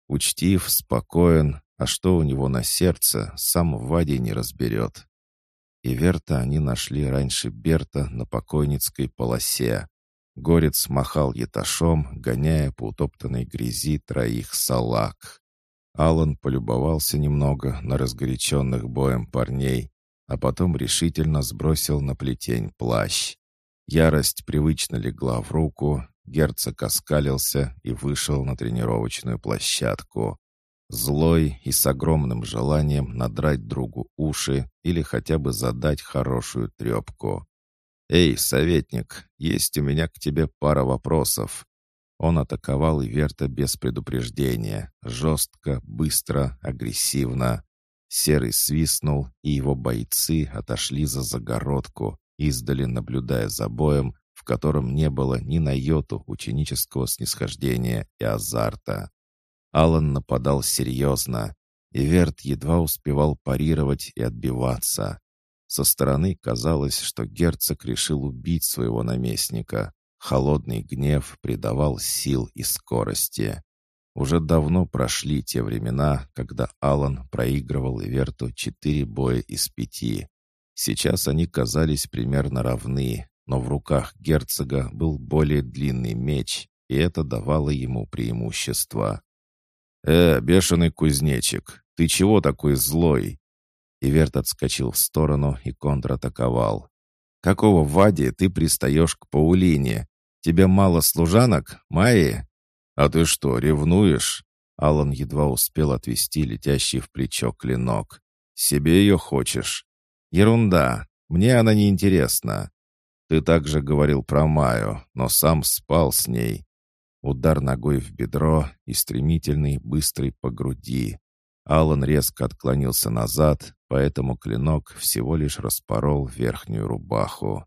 Speaker 1: Учтив, спокоен, а что у него на сердце, сам Вади не разберет. И Верта они нашли раньше Берта на покойницкой полосе. Горец махал еташом, гоняя по утоптанной грязи троих салак. Алан полюбовался немного на разгоряченных боем парней, а потом решительно сбросил на плетень плащ. Ярость привычно легла в руку, герцог оскалился и вышел на тренировочную площадку злой и с огромным желанием надрать другу уши или хотя бы задать хорошую трепку. «Эй, советник, есть у меня к тебе пара вопросов». Он атаковал Иверта без предупреждения, жестко, быстро, агрессивно. Серый свистнул, и его бойцы отошли за загородку, издали наблюдая за боем, в котором не было ни на йоту ученического снисхождения и азарта. Алан нападал серьезно, и Верт едва успевал парировать и отбиваться. Со стороны казалось, что герцог решил убить своего наместника. Холодный гнев придавал сил и скорости. Уже давно прошли те времена, когда Алан проигрывал Иверту четыре боя из пяти. Сейчас они казались примерно равны, но в руках герцога был более длинный меч, и это давало ему преимущество. «Э, бешеный кузнечик, ты чего такой злой?» Иверт отскочил в сторону и контратаковал. «Какого Вади ты пристаешь к Паулине? Тебе мало служанок, Майи?» «А ты что, ревнуешь?» Алан едва успел отвести летящий в плечо клинок. «Себе ее хочешь?» «Ерунда. Мне она не интересна. Ты также говорил про Маю, но сам спал с ней. Удар ногой в бедро и стремительный, быстрый по груди. Алан резко отклонился назад, поэтому клинок всего лишь распорол верхнюю рубаху.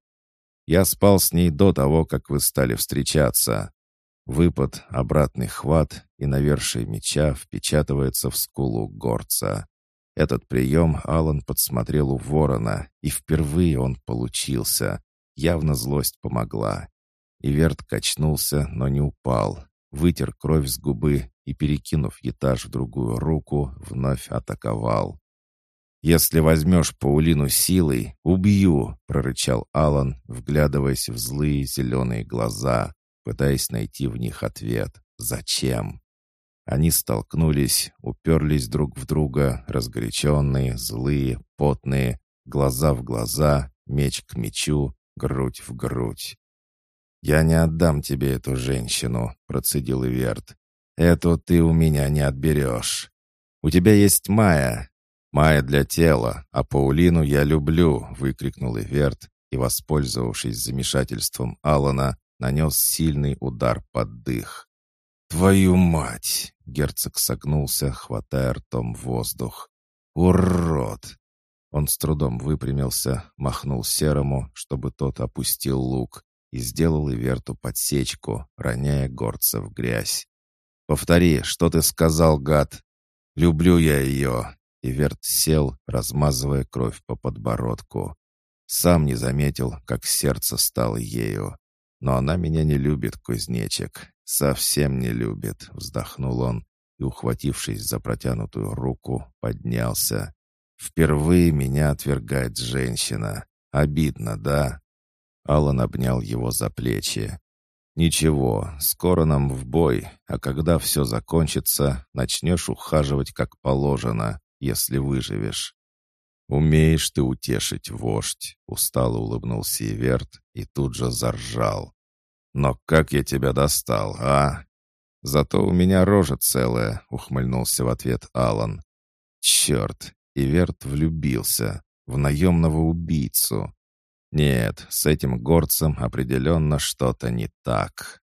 Speaker 1: «Я спал с ней до того, как вы стали встречаться». Выпад, обратный хват и навершие меча впечатывается в скулу горца. Этот прием Алан подсмотрел у ворона, и впервые он получился. Явно злость помогла. Иверт качнулся, но не упал. Вытер кровь с губы и, перекинув этаж в другую руку, вновь атаковал. «Если возьмешь Паулину силой, убью!» — прорычал Алан, вглядываясь в злые зеленые глаза, пытаясь найти в них ответ. «Зачем?» Они столкнулись, уперлись друг в друга, разгоряченные, злые, потные, глаза в глаза, меч к мечу, грудь в грудь. «Я не отдам тебе эту женщину», — процедил Иверт. «Эту ты у меня не отберешь. У тебя есть Майя. Майя для тела, а Паулину я люблю», — выкрикнул Иверт и, воспользовавшись замешательством Алана, нанес сильный удар под дых. «Твою мать!» — герцог согнулся, хватая ртом воздух. «Урод!» Он с трудом выпрямился, махнул серому, чтобы тот опустил лук, и сделал Иверту подсечку, роняя горца в грязь. «Повтори, что ты сказал, гад?» «Люблю я ее. и Верт сел, размазывая кровь по подбородку. Сам не заметил, как сердце стало ею. Но она меня не любит, кузнечик. Совсем не любит, вздохнул он и, ухватившись за протянутую руку, поднялся. Впервые меня отвергает женщина. Обидно, да? Алан обнял его за плечи. «Ничего, скоро нам в бой, а когда все закончится, начнешь ухаживать как положено, если выживешь». «Умеешь ты утешить, вождь», — устало улыбнулся Иверт и тут же заржал. «Но как я тебя достал, а?» «Зато у меня рожа целая», — ухмыльнулся в ответ Алан. «Черт!» — Иверт влюбился в наемного убийцу. Нет, с этим горцем определенно что-то не так.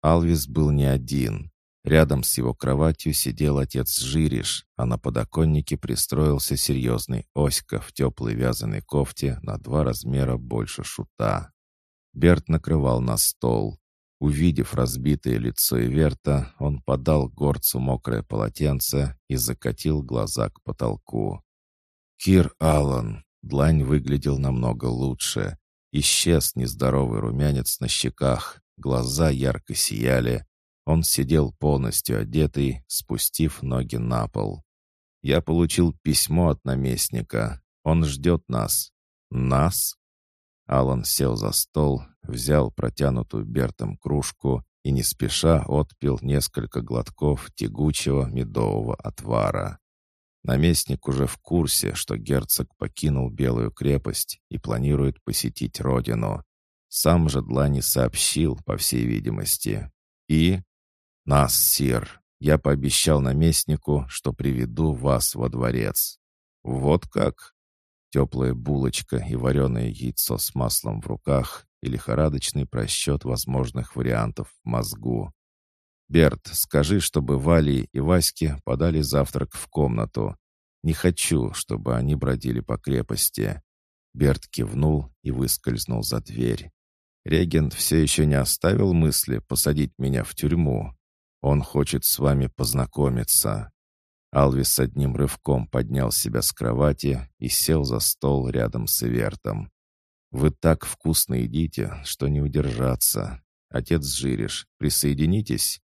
Speaker 1: Алвис был не один. Рядом с его кроватью сидел отец Жириш, а на подоконнике пристроился серьезный Оська в теплой вязаной кофте на два размера больше шута. Берт накрывал на стол. Увидев разбитое лицо Иверта, он подал горцу мокрое полотенце и закатил глаза к потолку. «Кир Аллан, Длань выглядел намного лучше. Исчез нездоровый румянец на щеках, глаза ярко сияли. Он сидел полностью одетый, спустив ноги на пол. «Я получил письмо от наместника. Он ждет нас». «Нас?» Алан сел за стол, взял протянутую Бертом кружку и не спеша отпил несколько глотков тягучего медового отвара. Наместник уже в курсе, что герцог покинул Белую крепость и планирует посетить родину. Сам же Длани сообщил, по всей видимости. И... «Нас, сир, я пообещал наместнику, что приведу вас во дворец». «Вот как?» Теплая булочка и вареное яйцо с маслом в руках и лихорадочный просчет возможных вариантов в мозгу. «Берт, скажи, чтобы Вали и Ваське подали завтрак в комнату. Не хочу, чтобы они бродили по крепости». Берт кивнул и выскользнул за дверь. «Регент все еще не оставил мысли посадить меня в тюрьму. Он хочет с вами познакомиться». Алвис одним рывком поднял себя с кровати и сел за стол рядом с Ивертом. «Вы так вкусно едите, что не удержаться. Отец Жириш, присоединитесь?»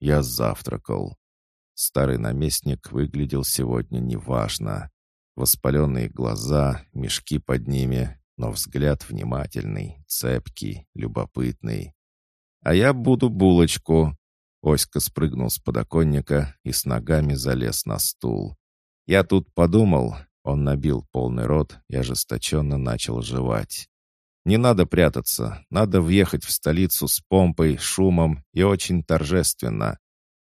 Speaker 1: Я завтракал. Старый наместник выглядел сегодня неважно. Воспаленные глаза, мешки под ними, но взгляд внимательный, цепкий, любопытный. «А я буду булочку!» Оська спрыгнул с подоконника и с ногами залез на стул. «Я тут подумал...» Он набил полный рот и ожесточенно начал жевать. Не надо прятаться, надо въехать в столицу с помпой, шумом и очень торжественно,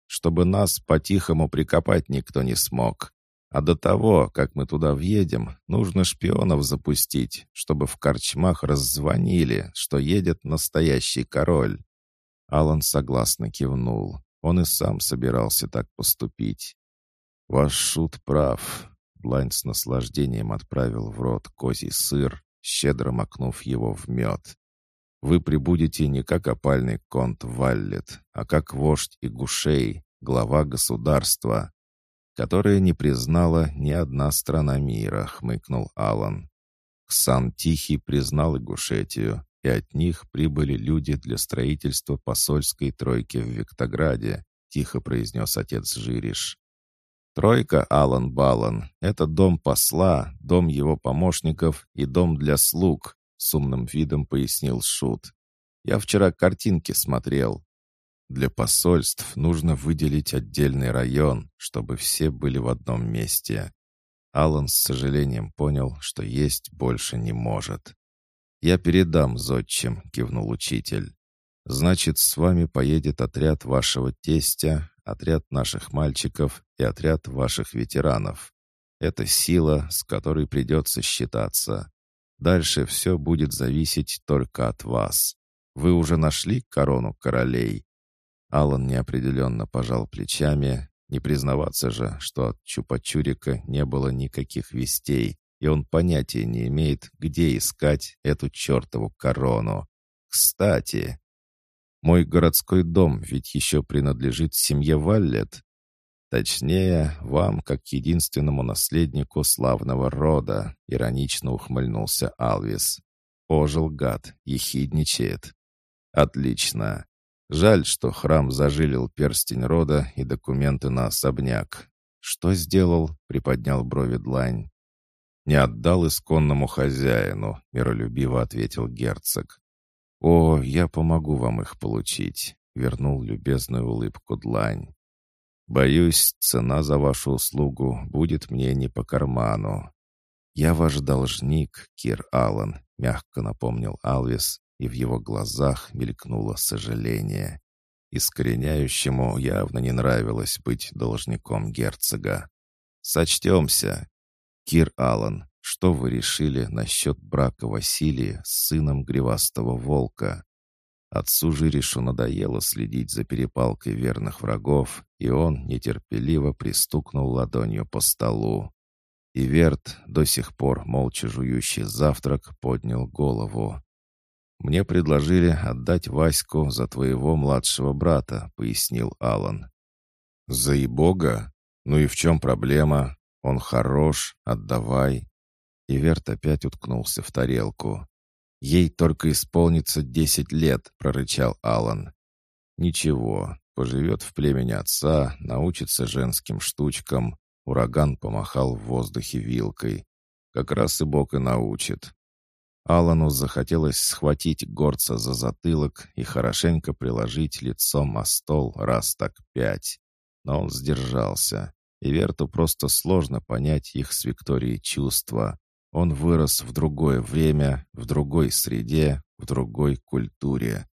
Speaker 1: чтобы нас по-тихому прикопать никто не смог. А до того, как мы туда въедем, нужно шпионов запустить, чтобы в корчмах раззвонили, что едет настоящий король». Алан согласно кивнул. Он и сам собирался так поступить. «Ваш шут прав». Блайн с наслаждением отправил в рот козий сыр, щедро макнув его в мед. Вы прибудете не как опальный конт Валлет, а как вождь Игушей, глава государства, которое не признала ни одна страна мира, хмыкнул Алан. Ксан Тихий признал Игушетию, и от них прибыли люди для строительства посольской тройки в Виктограде, тихо произнес отец Жириш. Тройка Алан Балан — это дом посла, дом его помощников и дом для слуг, с умным видом пояснил Шут. Я вчера картинки смотрел. Для посольств нужно выделить отдельный район, чтобы все были в одном месте. Алан с сожалением понял, что есть больше не может. «Я передам зодчим», — кивнул учитель. «Значит, с вами поедет отряд вашего тестя, отряд наших мальчиков и отряд ваших ветеранов. Это сила, с которой придется считаться. Дальше все будет зависеть только от вас. Вы уже нашли корону королей?» Алан неопределенно пожал плечами. Не признаваться же, что от Чупачурика не было никаких вестей, и он понятия не имеет, где искать эту чертову корону. Кстати, мой городской дом ведь еще принадлежит семье Валлет. Точнее, вам, как единственному наследнику славного рода, иронично ухмыльнулся Алвис. Ожил гад, ехидничает. Отлично. Жаль, что храм зажилил перстень рода и документы на особняк. Что сделал? Приподнял брови длань. Не отдал исконному хозяину, миролюбиво ответил герцог. О, я помогу вам их получить, вернул любезную улыбку длань. Боюсь, цена за вашу услугу будет мне не по карману. Я ваш должник, Кир Аллан, мягко напомнил Алвис, и в его глазах мелькнуло сожаление. Искореняющему явно не нравилось быть должником герцога. «Сочтемся. Кир Аллан, что вы решили насчет брака Василия с сыном гривастого волка?» Отцу Жиришу надоело следить за перепалкой верных врагов, и он нетерпеливо пристукнул ладонью по столу. Иверт, до сих пор молча жующий завтрак, поднял голову. «Мне предложили отдать Ваську за твоего младшего брата», — пояснил Алан. «За и бога? Ну и в чем проблема? Он хорош, отдавай». Иверт опять уткнулся в тарелку. «Ей только исполнится десять лет», — прорычал Алан. «Ничего, поживет в племени отца, научится женским штучкам». Ураган помахал в воздухе вилкой. «Как раз и Бог и научит. Алану захотелось схватить горца за затылок и хорошенько приложить лицом о стол раз так пять. Но он сдержался. И Верту просто сложно понять их с Викторией чувства. Он вырос в другое время, в другой среде, в другой культуре.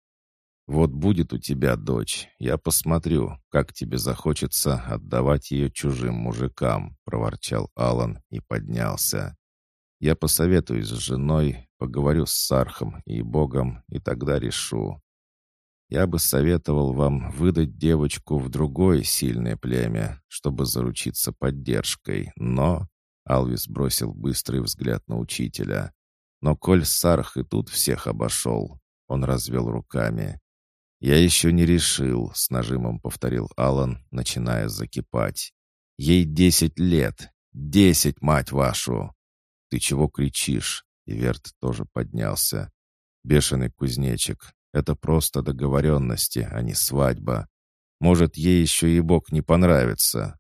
Speaker 1: «Вот будет у тебя дочь, я посмотрю, как тебе захочется отдавать ее чужим мужикам», — проворчал Алан и поднялся. Я посоветуюсь с женой, поговорю с Сархом и Богом, и тогда решу. Я бы советовал вам выдать девочку в другое сильное племя, чтобы заручиться поддержкой, но...» Алвис бросил быстрый взгляд на учителя. «Но коль Сарх и тут всех обошел...» Он развел руками. «Я еще не решил», — с нажимом повторил Алан, начиная закипать. «Ей десять лет! Десять, мать вашу!» «Ты чего кричишь?» И Верт тоже поднялся. «Бешеный кузнечик. Это просто договоренности, а не свадьба. Может, ей еще и Бог не понравится».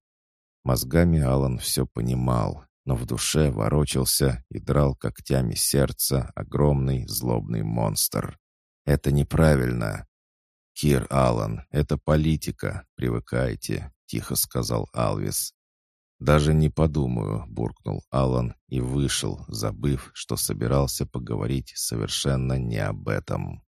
Speaker 1: Мозгами Алан все понимал, но в душе ворочался и драл когтями сердце огромный злобный монстр. «Это неправильно». «Кир Алан, это политика, привыкайте», — тихо сказал Алвис. «Даже не подумаю», — буркнул Алан и вышел, забыв, что собирался поговорить совершенно не об этом.